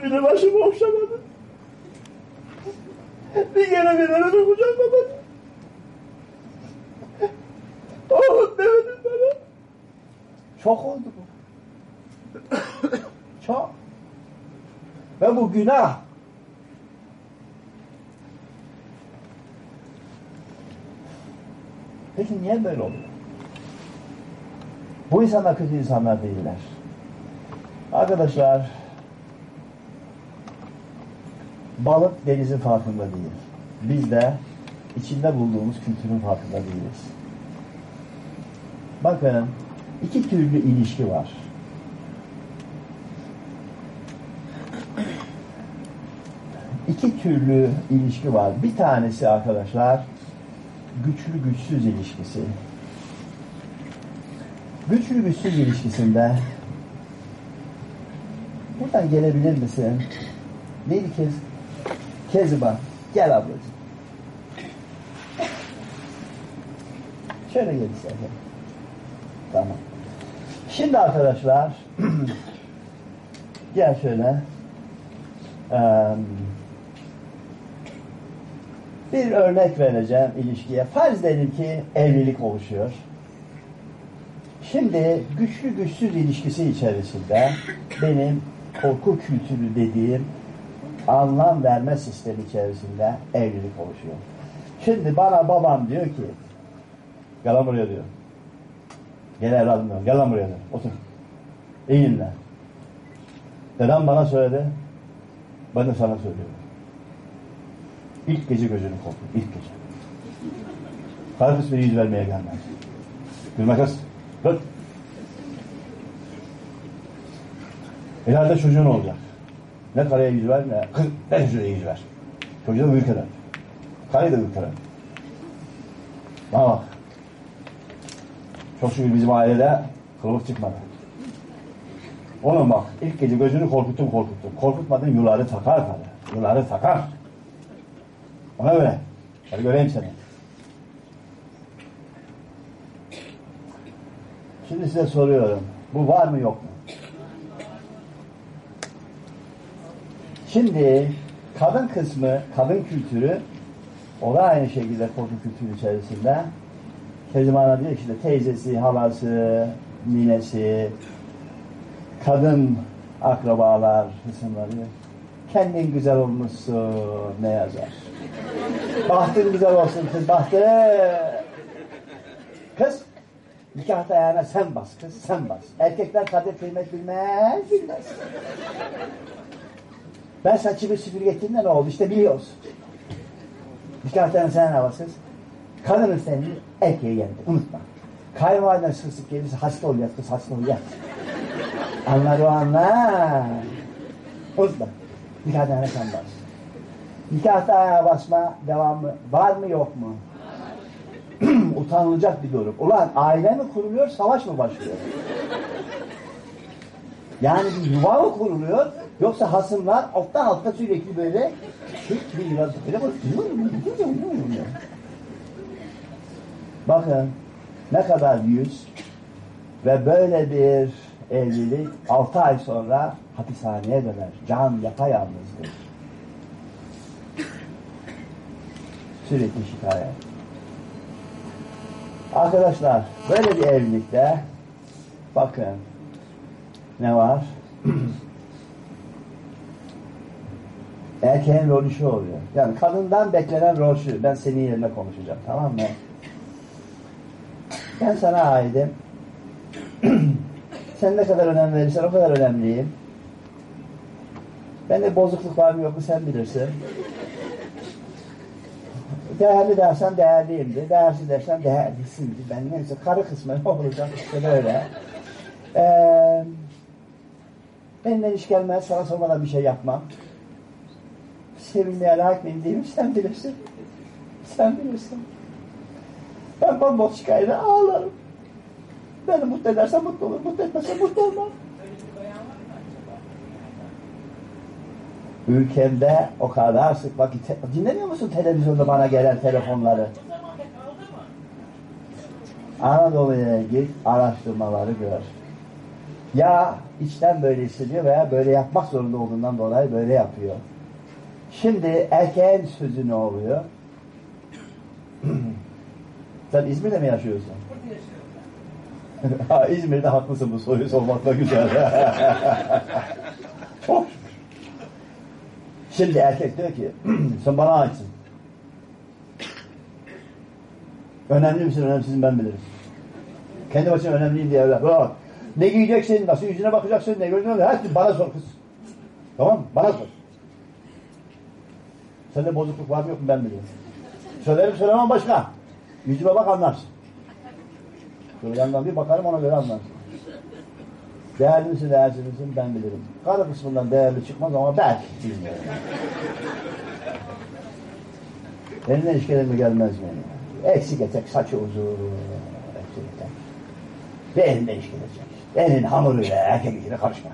Kere bile başımı okşamadı. Bir kere bile beni kucaklamadı. Oğlum demedin bana. Çok oldu bu. Çok. Ve bu günah. Peki niye böyle oluyor? Bu insanlar kötü insanlar değiller. Arkadaşlar balık denizin farkında değil. Biz de içinde bulduğumuz kültürün farkında değiliz. Bakın iki türlü ilişki var. İki türlü ilişki var. Bir tanesi arkadaşlar güçlü güçsüz ilişkisi. Güçlü güçsüz ilişkisinde buradan gelebilir misin? Neydi kez? Keziba. Gel ablacığım. Şöyle gel istersen. Tamam. Şimdi arkadaşlar gel şöyle Ee, bir örnek vereceğim ilişkiye. Farz edelim ki evlilik oluşuyor. Şimdi güçlü güçsüz ilişkisi içerisinde benim korku kültürü dediğim anlam verme sistemi içerisinde evlilik oluşuyor. Şimdi bana babam diyor ki gel buraya diyor. Gel evladım diyor. Gel buraya diyor. Otur. İyi dinle. Dedem bana söyledi. Ben de sana söylüyorum. İlk gece gözünü korkun. İlk gece. Karı kısmı yüz vermeye gelmez. Gülme kız. Dur. İleride çocuğun olacak. Ne karıya yüz ver ne kız ne çocuğa yüz ver. Çocuğu da büyük eder. Karıyı da büyük eder. Bana bak. Çok şükür bizim ailede kılık çıkmadı. Onun bak ilk gece gözünü korkuttum korkuttum. Korkutmadın yuları takar karı. Yuları takar. Ona göre. Hadi göreyim seni. Şimdi size soruyorum. Bu var mı yok mu? Şimdi kadın kısmı, kadın kültürü o da aynı şekilde korku kültürü içerisinde. Kezimana diyor ki işte teyzesi, halası, ninesi, kadın akrabalar, kısımları. Kendin güzel olmuşsun ne yazar. Bahtın güzel olsun kız bahtı. Kız nikahta ayağına sen bas kız sen bas. Erkekler kadir kıymet bilmez bilmez. Ben saçımı süpürgettiğimde ne oldu işte biliyorsun. Nikahta ayağına sen kız. Kadın üstlendi erkeği yendi unutma. Kayınvaliden sık sık gelirse hasta oluyor kız hasta oluyor. Anlar o anlar. Unutma. Nikahta ayağına sen bas. Nikahta ayağa basma devamı var mı yok mu? Utanılacak bir durum. Ulan aile mi kuruluyor, savaş mı başlıyor? Yani bir yuva mı kuruluyor, yoksa hasımlar alttan altta sürekli böyle küçük bir yuva böyle bakıyor. Bakın ne kadar yüz ve böyle bir evlilik 6 ay sonra hapishaneye döner. Can yapayalnızdır. Sürekli şikayet. Arkadaşlar böyle bir evlilikte bakın ne var? Erkeğin rolü şu oluyor. Yani kadından beklenen rol şu. Ben senin yerine konuşacağım. Tamam mı? Ben sana aidim. Sen ne kadar önem verirsen o kadar önemliyim. Bende bozukluk var mı yok mu sen bilirsin. Değerli dersen değerliyimdi. Değersiz dersen değerlisindi. Ben neyse karı kısmı ne olacak işte böyle. Ee, benden iş gelmez. Sana sormadan bir şey yapmam. Sevilmeye layık mıyım değil mi? Sen bilirsin. Sen bilirsin. Ben bomboş şikayete ağlarım. Beni mutlu edersen mutlu olur. Mutlu etmezsen mutlu olmam. Ülkemde o kadar sık vakit dinlemiyor musun televizyonda bana gelen telefonları? Anadolu'ya git araştırmaları gör. Ya içten böyle hissediyor veya böyle yapmak zorunda olduğundan dolayı böyle yapıyor. Şimdi erkeğin sözü ne oluyor? Sen İzmir'de mi yaşıyorsun? ha, İzmir'de haklısın bu soruyu sormakla güzel. Çok. Şimdi erkek diyor ki sen bana aitsin. Önemli misin önemsiz ben bilirim. Kendi başına önemliyim diye öyle. Bak, ne giyeceksin, nasıl yüzüne bakacaksın, ne göreceksin, her şey bana sor kız. Tamam mı? Bana sor. Sende bozukluk var mı yok mu ben biliyorum. Söylerim söylemem başka. Yüzüme bak anlarsın. Şöyle yandan bir bakarım ona göre anlarsın. Değerli misin, değersiz misin ben bilirim. Karı kısmından değerli çıkmaz ama belki bilmiyorum. Eline işkelenme gelmez mi? Eksik etek, saçı uzun. Eksik etek. Ve elinde işkelecek. Elin hamuruyla erkek işine karışma.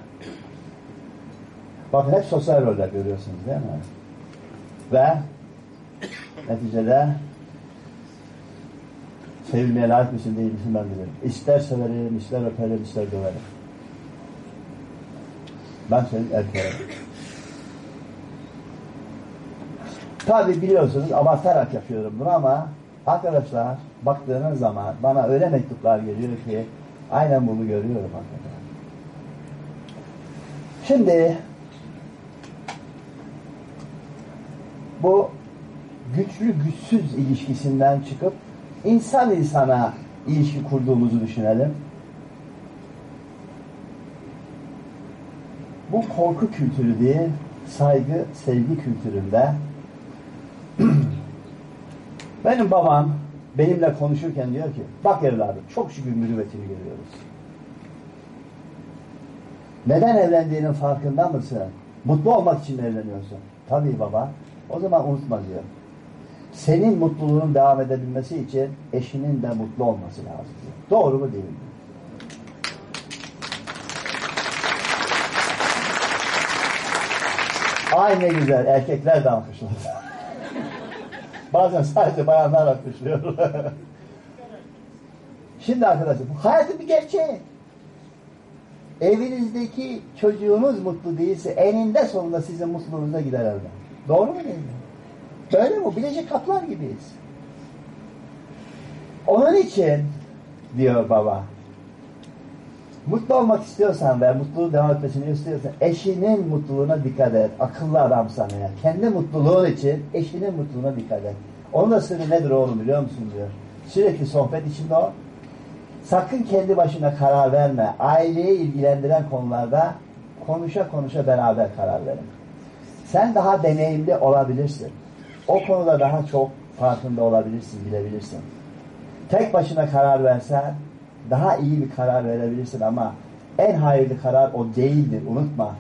Bakın hep sosyal roller görüyorsunuz değil mi? Ve neticede sevilmeye layık mısın değil misin ben bilirim. İster severim, ister öperim, ister döverim. Ben senin erkeğim. Tabi biliyorsunuz abartarak yapıyorum bunu ama arkadaşlar baktığınız zaman bana öyle mektuplar geliyor ki aynen bunu görüyorum hakikaten. Şimdi bu güçlü güçsüz ilişkisinden çıkıp insan insana ilişki kurduğumuzu düşünelim. Bu korku kültürü değil, saygı, sevgi kültüründe benim babam benimle konuşurken diyor ki bak evladım çok şükür mürüvvetini görüyoruz. Neden evlendiğinin farkında mısın? Mutlu olmak için evleniyorsun. Tabii baba. O zaman unutma diyor. Senin mutluluğunun devam edebilmesi için eşinin de mutlu olması lazım diyor. Doğru mu değil mi? Ay ne güzel. Erkekler de alkışladı. Bazen sadece bayanlar alkışlıyor. Şimdi arkadaşlar bu hayatın bir gerçeği. Evinizdeki çocuğunuz mutlu değilse eninde sonunda sizin mutluluğunuza gider elden. Doğru mu değil mi? Böyle mi? Bilecek kaplar gibiyiz. Onun için diyor baba mutlu olmak istiyorsan ve mutluluğun devam etmesini istiyorsan eşinin mutluluğuna dikkat et. Akıllı adamsan eğer. Kendi mutluluğun için eşinin mutluluğuna dikkat et. Onun da sırrı nedir oğlum biliyor musun diyor. Sürekli sohbet içinde o. Sakın kendi başına karar verme. Aileyi ilgilendiren konularda konuşa konuşa beraber karar verin. Sen daha deneyimli olabilirsin. O konuda daha çok farkında olabilirsin, bilebilirsin. Tek başına karar versen daha iyi bir karar verebilirsin ama en hayırlı karar o değildir. Unutma.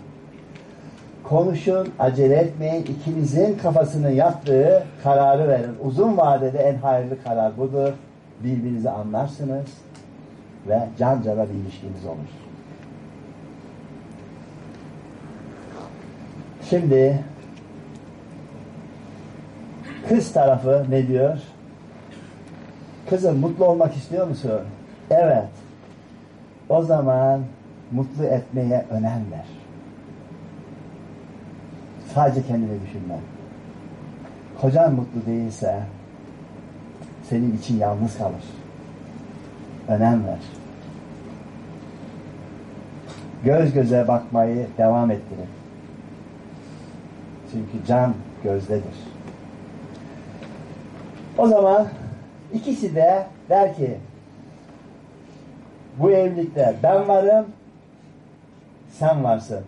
Konuşun, acele etmeyin. İkinizin kafasının yattığı kararı verin. Uzun vadede en hayırlı karar budur. Birbirinizi anlarsınız ve can cana bir ilişkiniz olur. Şimdi kız tarafı ne diyor? Kızım mutlu olmak istiyor musun? Evet. O zaman mutlu etmeye önem ver. Sadece kendini düşünme. Kocan mutlu değilse senin için yalnız kalır. Önem ver. Göz göze bakmayı devam ettirin. Çünkü can gözdedir. O zaman ikisi de der ki bu evlilikte ben varım sen varsın.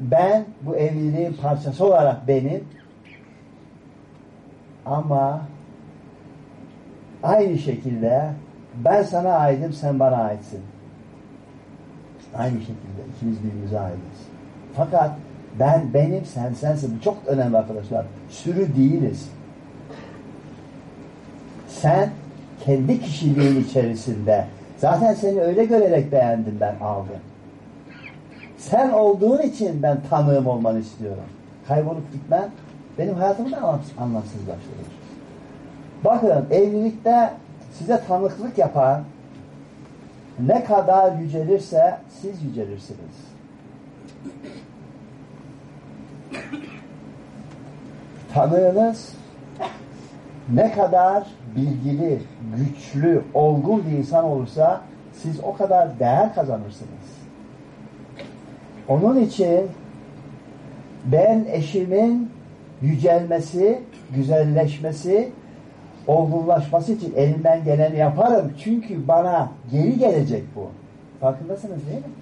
Ben bu evliliğin parçası olarak benim ama aynı şekilde ben sana aitim sen bana aitsin. Aynı şekilde ikimiz birbirimize aitiz. Fakat ben benim sen sensin. Bu çok önemli arkadaşlar. Sürü değiliz. Sen kendi kişiliğin içerisinde zaten seni öyle görerek beğendim ben aldım. Sen olduğun için ben tanığım olmanı istiyorum. Kaybolup gitmen benim hayatımı da anlamsızlaştırır. Bakın evlilikte size tanıklık yapan ne kadar yücelirse siz yücelirsiniz. Tanığınız ne kadar bilgili, güçlü, olgun bir insan olursa siz o kadar değer kazanırsınız. Onun için ben eşimin yücelmesi, güzelleşmesi, olgunlaşması için elimden geleni yaparım. Çünkü bana geri gelecek bu. Farkındasınız değil mi?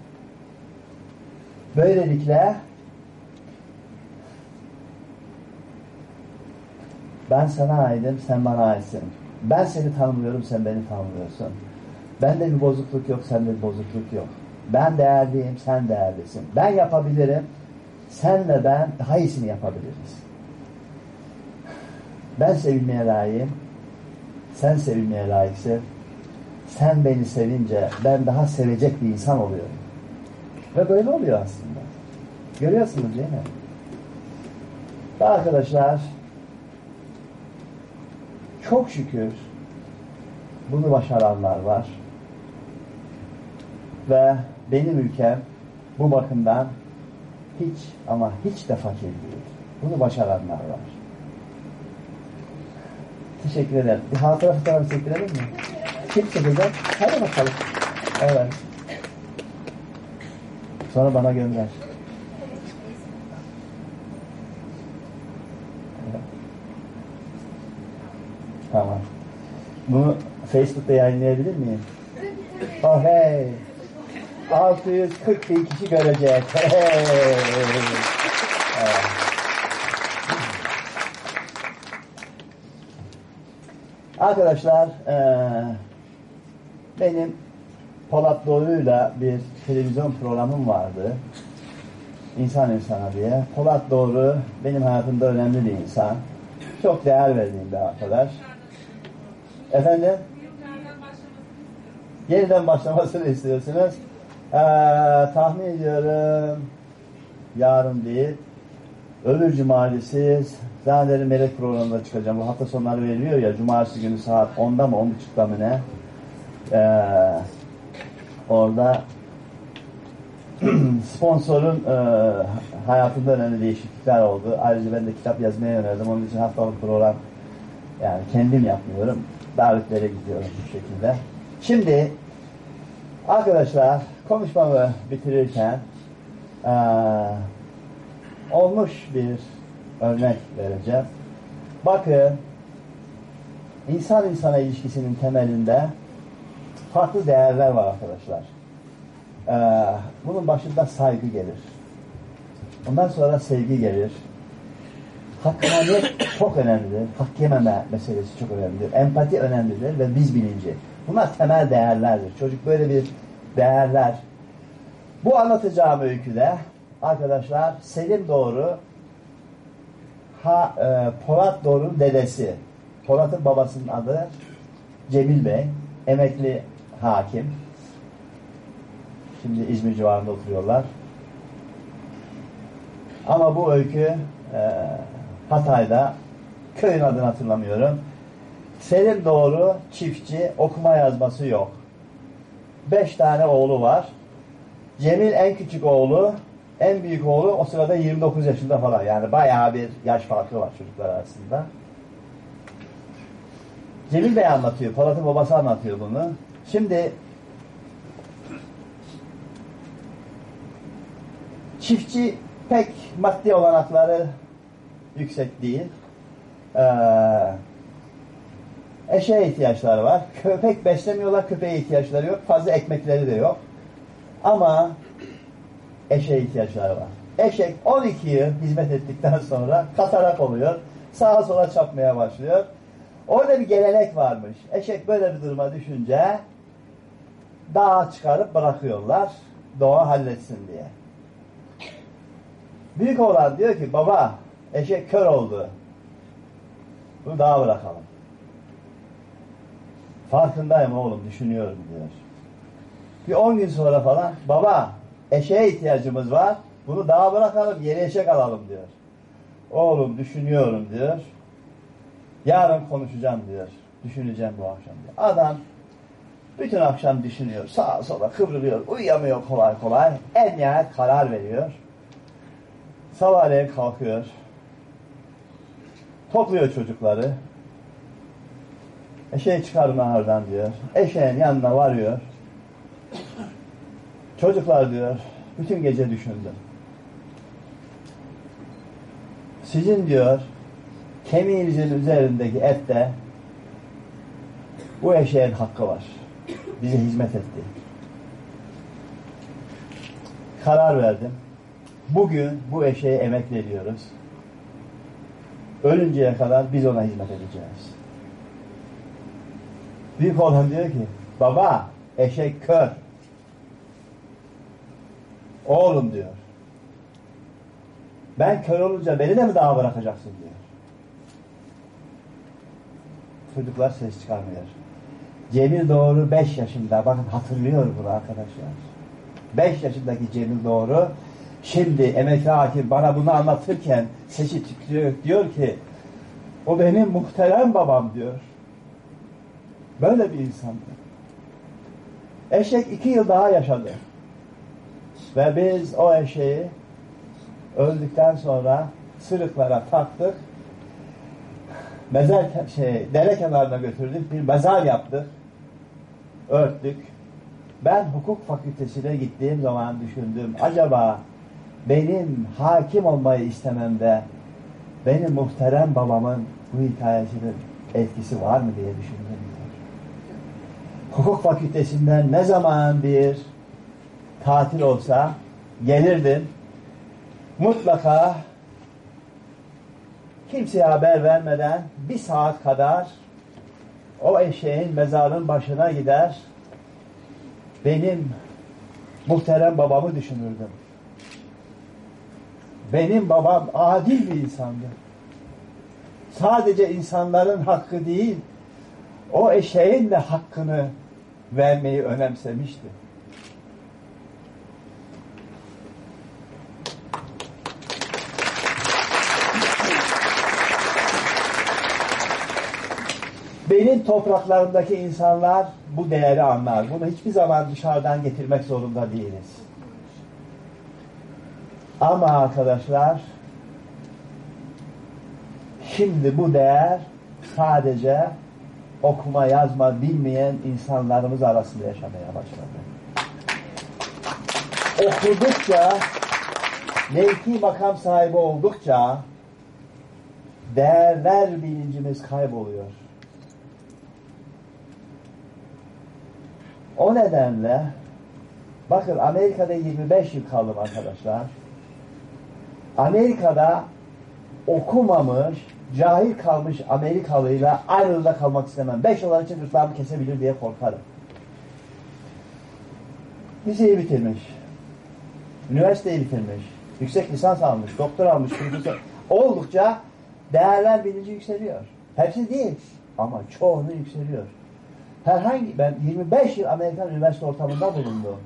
Böylelikle ben sana aidim, sen bana aitsin. Ben seni tanımıyorum, sen beni tanımıyorsun. Bende bir bozukluk yok, sende bir bozukluk yok. Ben değerliyim, sen değerlisin. Ben yapabilirim, senle ben daha iyisini yapabiliriz. Ben sevilmeye layığım, sen sevilmeye layıksın. Sen beni sevince ben daha sevecek bir insan oluyorum. Ve böyle oluyor aslında. Görüyorsunuz değil mi? Ve arkadaşlar çok şükür bunu başaranlar var. Ve benim ülkem bu bakımdan hiç ama hiç de fakir değil. Bunu başaranlar var. Teşekkür ederim. Bir hatıra fotoğrafı çekilelim mi? Kim çekecek? Hadi bakalım. Evet. Sonra bana gönder. Tamam. Bunu Facebook'ta yayınlayabilir miyim? Oh hey. 640 bin kişi görecek. Hey. Evet. Arkadaşlar eee, benim Polat Doğru'yla bir televizyon programım vardı. İnsan insana diye. Polat Doğru benim hayatımda önemli bir insan. Çok değer verdiğim bir arkadaş. Efendim? Yeniden başlamasını istiyorsunuz. Ee, tahmin ediyorum yarın değil. Öbür cumartesi zannederim melek programında çıkacağım. Bu hafta sonları veriliyor ya cumartesi günü saat 10'da mı 10.30'da mı ne? Ee, orada sponsorun e, hayatında önemli değişiklikler oldu. Ayrıca ben de kitap yazmaya yöneldim. Onun için haftalık program yani kendim yapmıyorum. Davetlere gidiyorum bu şekilde. Şimdi arkadaşlar konuşmamı bitirirken e, olmuş bir örnek vereceğim. Bakın insan insana ilişkisinin temelinde farklı değerler var arkadaşlar. Ee, bunun başında saygı gelir. Ondan sonra sevgi gelir. Hakkaniyet çok önemlidir. Hak yememe meselesi çok önemlidir. Empati önemlidir ve biz bilinci. Bunlar temel değerlerdir. Çocuk böyle bir değerler. Bu anlatacağım öyküde arkadaşlar Selim Doğru ha, e, Polat Doğru'nun dedesi. Polat'ın babasının adı Cemil Bey. Emekli hakim. Şimdi İzmir civarında oturuyorlar. Ama bu öykü e, Hatay'da köyün adını hatırlamıyorum. Selim Doğru çiftçi okuma yazması yok. Beş tane oğlu var. Cemil en küçük oğlu, en büyük oğlu o sırada 29 yaşında falan. Yani bayağı bir yaş farkı var çocuklar arasında. Cemil Bey anlatıyor, Polat'ın babası anlatıyor bunu. Şimdi çiftçi pek maddi olanakları yüksek değil. Ee, eşeğe ihtiyaçları var. Köpek beslemiyorlar, köpeğe ihtiyaçları yok. Fazla ekmekleri de yok. Ama eşeğe ihtiyaçları var. Eşek 12 yıl hizmet ettikten sonra katarak oluyor. Sağa sola çapmaya başlıyor. Orada bir gelenek varmış. Eşek böyle bir duruma düşünce dağa çıkarıp bırakıyorlar. Doğa halletsin diye. Büyük oğlan diyor ki baba eşek kör oldu. Bunu dağa bırakalım. Farkındayım oğlum düşünüyorum diyor. Bir 10 gün sonra falan baba eşeğe ihtiyacımız var. Bunu dağa bırakalım yeni eşek alalım diyor. Oğlum düşünüyorum diyor. Yarın konuşacağım diyor. Düşüneceğim bu akşam diyor. Adam bütün akşam düşünüyor. Sağa sola kıvrılıyor. Uyuyamıyor kolay kolay. En nihayet karar veriyor. Sabahleyin kalkıyor. Topluyor çocukları. Eşeği çıkarın ahırdan diyor. Eşeğin yanına varıyor. Çocuklar diyor, bütün gece düşündüm. Sizin diyor, kemiğinizin üzerindeki ette bu eşeğin hakkı var. Bize hizmet etti. Karar verdim. Bugün bu eşeğe emek veriyoruz. Ölünceye kadar biz ona hizmet edeceğiz. Büyük oğlan diyor ki, baba eşek kör. Oğlum diyor. Ben kör olunca beni de mi daha bırakacaksın diyor. Çocuklar ses çıkarmıyor. Cemil Doğru 5 yaşında. Bakın hatırlıyor bunu arkadaşlar. 5 yaşındaki Cemil Doğru şimdi emekli hakim bana bunu anlatırken sesi çıkıyor diyor ki o benim muhterem babam diyor. Böyle bir insandı. Eşek iki yıl daha yaşadı. Ve biz o eşeği öldükten sonra sırıklara taktık. Mezar şey dere kenarına götürdük. Bir mezar yaptık. Örttük. Ben hukuk fakültesine gittiğim zaman düşündüm. Acaba benim hakim olmayı istememde benim muhterem babamın bu hikayesinin etkisi var mı diye düşündüm. Hukuk fakültesinden ne zaman bir tatil olsa gelirdim. Mutlaka kimseye haber vermeden bir saat kadar o eşeğin mezarın başına gider benim muhterem babamı düşünürdüm. Benim babam adil bir insandı. Sadece insanların hakkı değil, o eşeğin de hakkını vermeyi önemsemişti. Benim topraklarımdaki insanlar bu değeri anlar. Bunu hiçbir zaman dışarıdan getirmek zorunda değiliz. Ama arkadaşlar şimdi bu değer sadece okuma yazma bilmeyen insanlarımız arasında yaşamaya başladı. Okudukça mevki makam sahibi oldukça değerler bilincimiz kayboluyor. O nedenle bakın Amerika'da 25 yıl kaldım arkadaşlar. Amerika'da okumamış, cahil kalmış Amerikalıyla aynı yılda kalmak istemem. Beş dolar için gırtlağımı kesebilir diye korkarım. Liseyi bitirmiş. Üniversiteyi bitirmiş. Yüksek lisans almış, doktor almış. Oldukça değerler bilinci yükseliyor. Hepsi değil ama çoğunu yükseliyor. Herhangi ben 25 yıl Amerikan üniversite ortamında bulundum.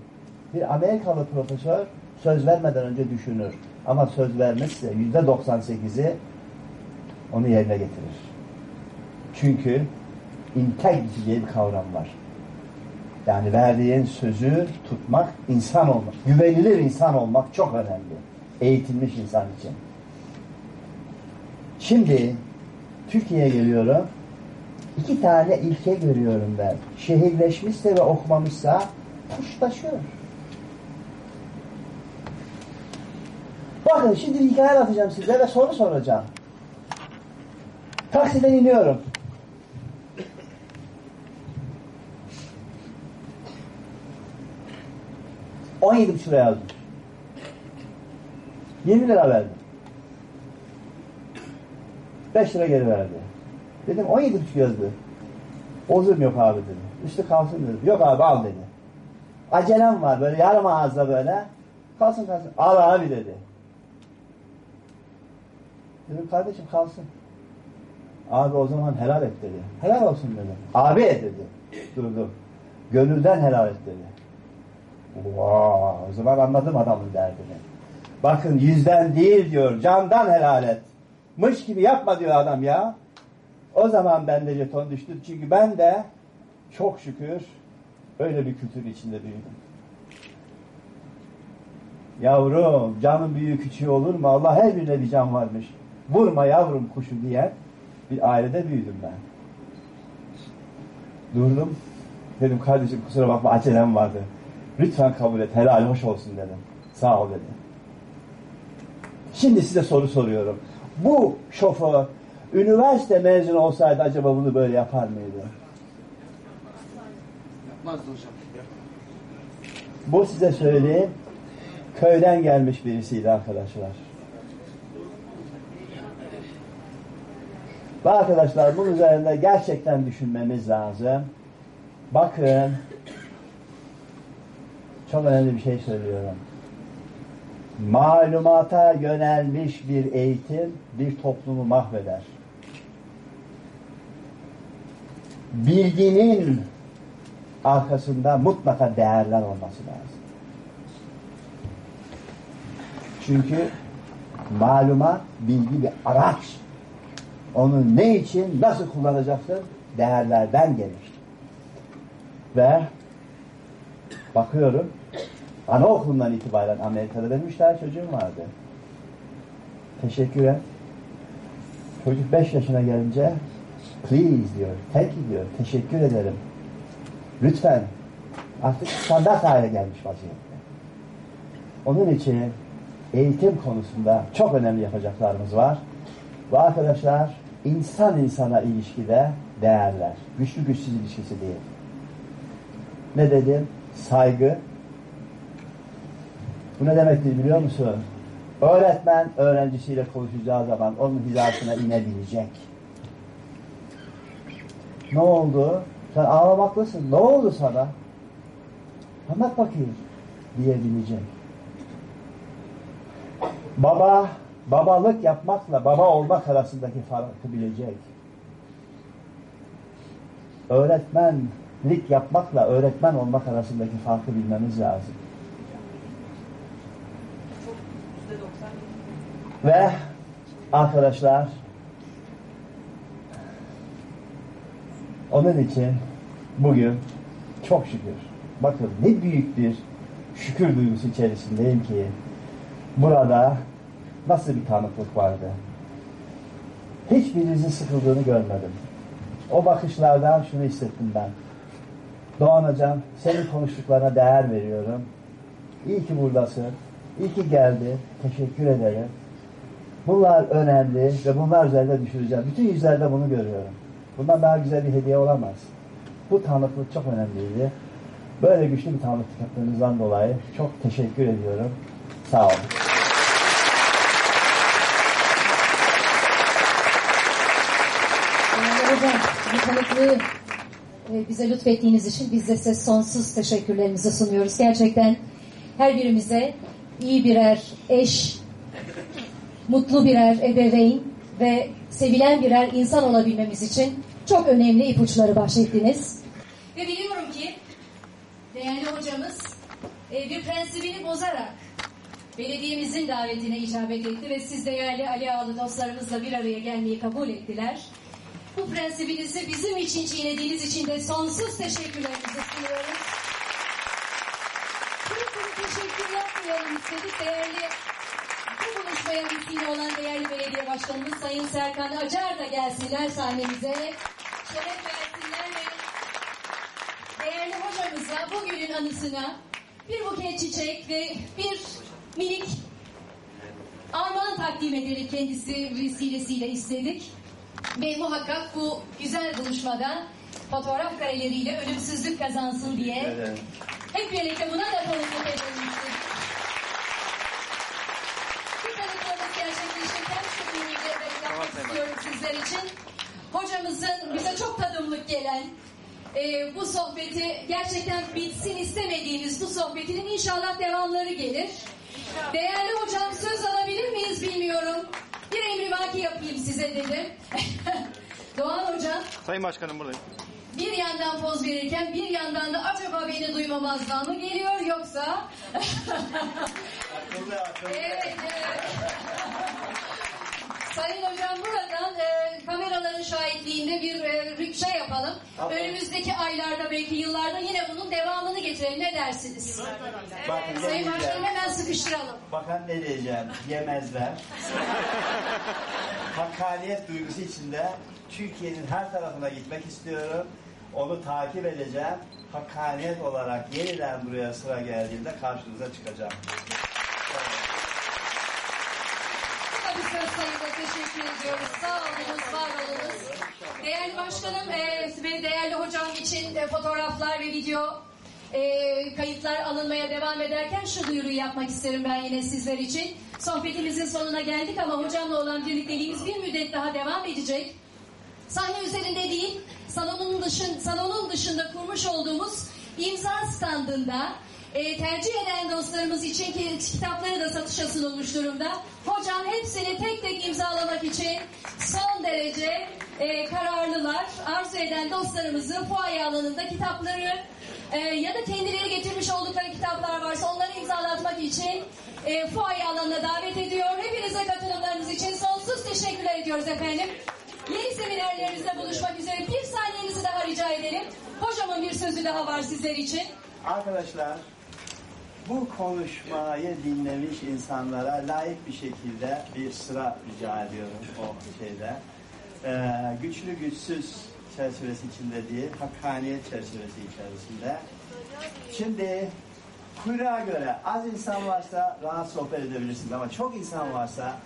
Bir Amerikalı profesör söz vermeden önce düşünür. Ama söz vermezse yüzde 98'i onu yerine getirir. Çünkü integrity diye bir kavram var. Yani verdiğin sözü tutmak, insan olmak, güvenilir insan olmak çok önemli. Eğitilmiş insan için. Şimdi Türkiye'ye geliyorum. İki tane ilke görüyorum ben. Şehirleşmişse ve okumamışsa puşlaşıyor. Bakın şimdi bir hikaye anlatacağım size ve soru soracağım. Taksiden iniyorum. On yedi buçuk lira yazdım. 20 lira verdim. 5 lira geri verdi. Dedim 17 buçuk yazdı. Bozum yok abi dedi. Üstü kalsın dedi. Yok abi al dedi. Acelem var böyle yarım ağızla böyle. Kalsın kalsın. Al abi dedi. Dedim kardeşim kalsın. Abi o zaman helal et dedi. Helal olsun dedim. Abi dedi. Durdum. Gönülden helal et dedi. Wow, o zaman anladım adamın derdini. Bakın yüzden değil diyor. Candan helal et. Mış gibi yapma diyor adam ya. O zaman bende jeton düştü. Çünkü ben de çok şükür öyle bir kültür içinde büyüdüm. Yavrum canın büyüğü küçüğü olur mu? Allah her birine bir can varmış. Vurma yavrum kuşu diye bir ailede büyüdüm ben. Durdum. Dedim kardeşim kusura bakma acelem vardı. Lütfen kabul et. Helal hoş olsun dedim. Sağ ol dedi. Şimdi size soru soruyorum. Bu şoför üniversite mezunu olsaydı acaba bunu böyle yapar mıydı? Yapmazdı hocam. Bu size söyleyeyim. Köyden gelmiş birisiydi arkadaşlar. Ve arkadaşlar bunun üzerinde gerçekten düşünmemiz lazım. Bakın çok önemli bir şey söylüyorum. Malumata yönelmiş bir eğitim bir toplumu mahveder. Bilginin arkasında mutlaka değerler olması lazım. Çünkü malumat bilgi bir araç. Onu ne için, nasıl kullanacaksın? Değerlerden gelir. Ve bakıyorum anaokulundan itibaren Amerika'da benim çocuğum vardı. Teşekkür et. Çocuk beş yaşına gelince please diyor, thank you diyor, teşekkür ederim. Lütfen. Artık standart hale gelmiş vaziyette. Onun için eğitim konusunda çok önemli yapacaklarımız var. Ve arkadaşlar insan insana ilişkide değerler. Güçlü güçsüz ilişkisi değil. Ne dedim? Saygı. Bu ne demektir biliyor musun? Öğretmen öğrencisiyle konuşacağı zaman onun hizasına inebilecek. Ne oldu? Sen ağlamaklısın. Ne oldu sana? Anlat bakayım diyebilecek. Baba, babalık yapmakla baba olmak arasındaki farkı bilecek. Öğretmenlik yapmakla öğretmen olmak arasındaki farkı bilmemiz lazım. Ve arkadaşlar onun için bugün çok şükür bakın ne büyük bir şükür duygusu içerisindeyim ki burada nasıl bir tanıklık vardı. Hiçbirinizin sıkıldığını görmedim. O bakışlardan şunu hissettim ben. Doğan Hocam senin konuştuklarına değer veriyorum. İyi ki buradasın. İyi ki geldi. Teşekkür ederim. Bunlar önemli ve bunlar üzerinde düşüreceğim. Bütün yüzlerde bunu görüyorum. Bundan daha güzel bir hediye olamaz. Bu tanıklık çok önemliydi. Böyle güçlü bir tanıklık yaptığınızdan dolayı çok teşekkür ediyorum. Sağ olun. Hocam, bu tanıklığı bize lütfettiğiniz için biz de size sonsuz teşekkürlerimizi sunuyoruz. Gerçekten her birimize iyi birer eş, mutlu birer ebeveyn ve sevilen birer insan olabilmemiz için çok önemli ipuçları bahşettiniz. Ve biliyorum ki değerli hocamız e, bir prensibini bozarak belediyemizin davetine icabet etti ve siz değerli Ali Ağalı dostlarımızla bir araya gelmeyi kabul ettiler. Bu prensibinizi bizim için çiğnediğiniz için de sonsuz teşekkürlerimizi sunuyoruz. Kırık teşekkür yapmayalım istedik. Değerli bu buluşmaya vesile olan değerli belediye başkanımız Sayın Serkan Acar da gelsinler sahnemize. Şeref versinler ve değerli hocamıza bugünün anısına bir buket çiçek ve bir minik armağan takdim edelim kendisi vesilesiyle istedik. Ve muhakkak bu güzel buluşmada fotoğraf kareleriyle ölümsüzlük kazansın diye hep birlikte buna da tanıklık edelim istedik. Bu tanıklığımız gerçekleşirken şu ünlüyle yapmak istiyorum sizler için. Hocamızın bize çok tadımlık gelen e, bu sohbeti gerçekten bitsin istemediğimiz bu sohbetinin inşallah devamları gelir. Değerli hocam söz alabilir miyiz bilmiyorum. Emrivaki yapayım size dedim. Doğan hocam Sayın Başkanım buradayım. bir yandan poz verirken bir yandan da acaba beni duymamazdan mı geliyor yoksa? evet, evet. Sayın hocam buradan e, kameraların şahitliğinde bir e, şey yapalım. Önümüzdeki aylarda belki yıllarda yine bunun devamını getirelim. Ne dersiniz? Bakın ne Sayın. Başkanım hemen sıkıştıralım. Bakın ne diyeceğim. Yemezler. Hakkaniyet duygusu içinde Türkiye'nin her tarafına gitmek istiyorum. Onu takip edeceğim. Hakkaniyet olarak yeniden buraya sıra geldiğinde karşınıza çıkacağım. Tabii söz sayıda teşekkür ediyoruz. Sağ olunuz, var olunuz. Değerli başkanım e, ve değerli hocam için e, fotoğraflar ve video e, kayıtlar alınmaya devam ederken şu duyuruyu yapmak isterim ben yine sizler için. Sohbetimizin sonuna geldik ama hocamla olan birlikteliğimiz bir müddet daha devam edecek. Sahne üzerinde değil, salonun, dışın, salonun dışında kurmuş olduğumuz imza standında e, tercih eden dostlarımız için ki kitapları da satışa sunulmuş durumda. Hocam hepsini tek tek imzalamak için son derece e, kararlılar. Arzu eden dostlarımızı fuaye alanında kitapları e, ya da kendileri getirmiş oldukları kitaplar varsa onları imzalatmak için e, fuaye alanına davet ediyor. Hepinize katılımlarınız için sonsuz teşekkürler ediyoruz efendim. Yeni seminerlerimizde buluşmak üzere bir saniyenizi daha rica edelim. Hocamın bir sözü daha var sizler için. Arkadaşlar bu konuşmayı dinlemiş insanlara layık bir şekilde bir sıra rica ediyorum o şeyde. Ee, güçlü güçsüz çerçevesi içinde değil, hakkaniyet çerçevesi içerisinde. Şimdi kuyruğa göre az insan varsa rahat sohbet edebilirsiniz ama çok insan varsa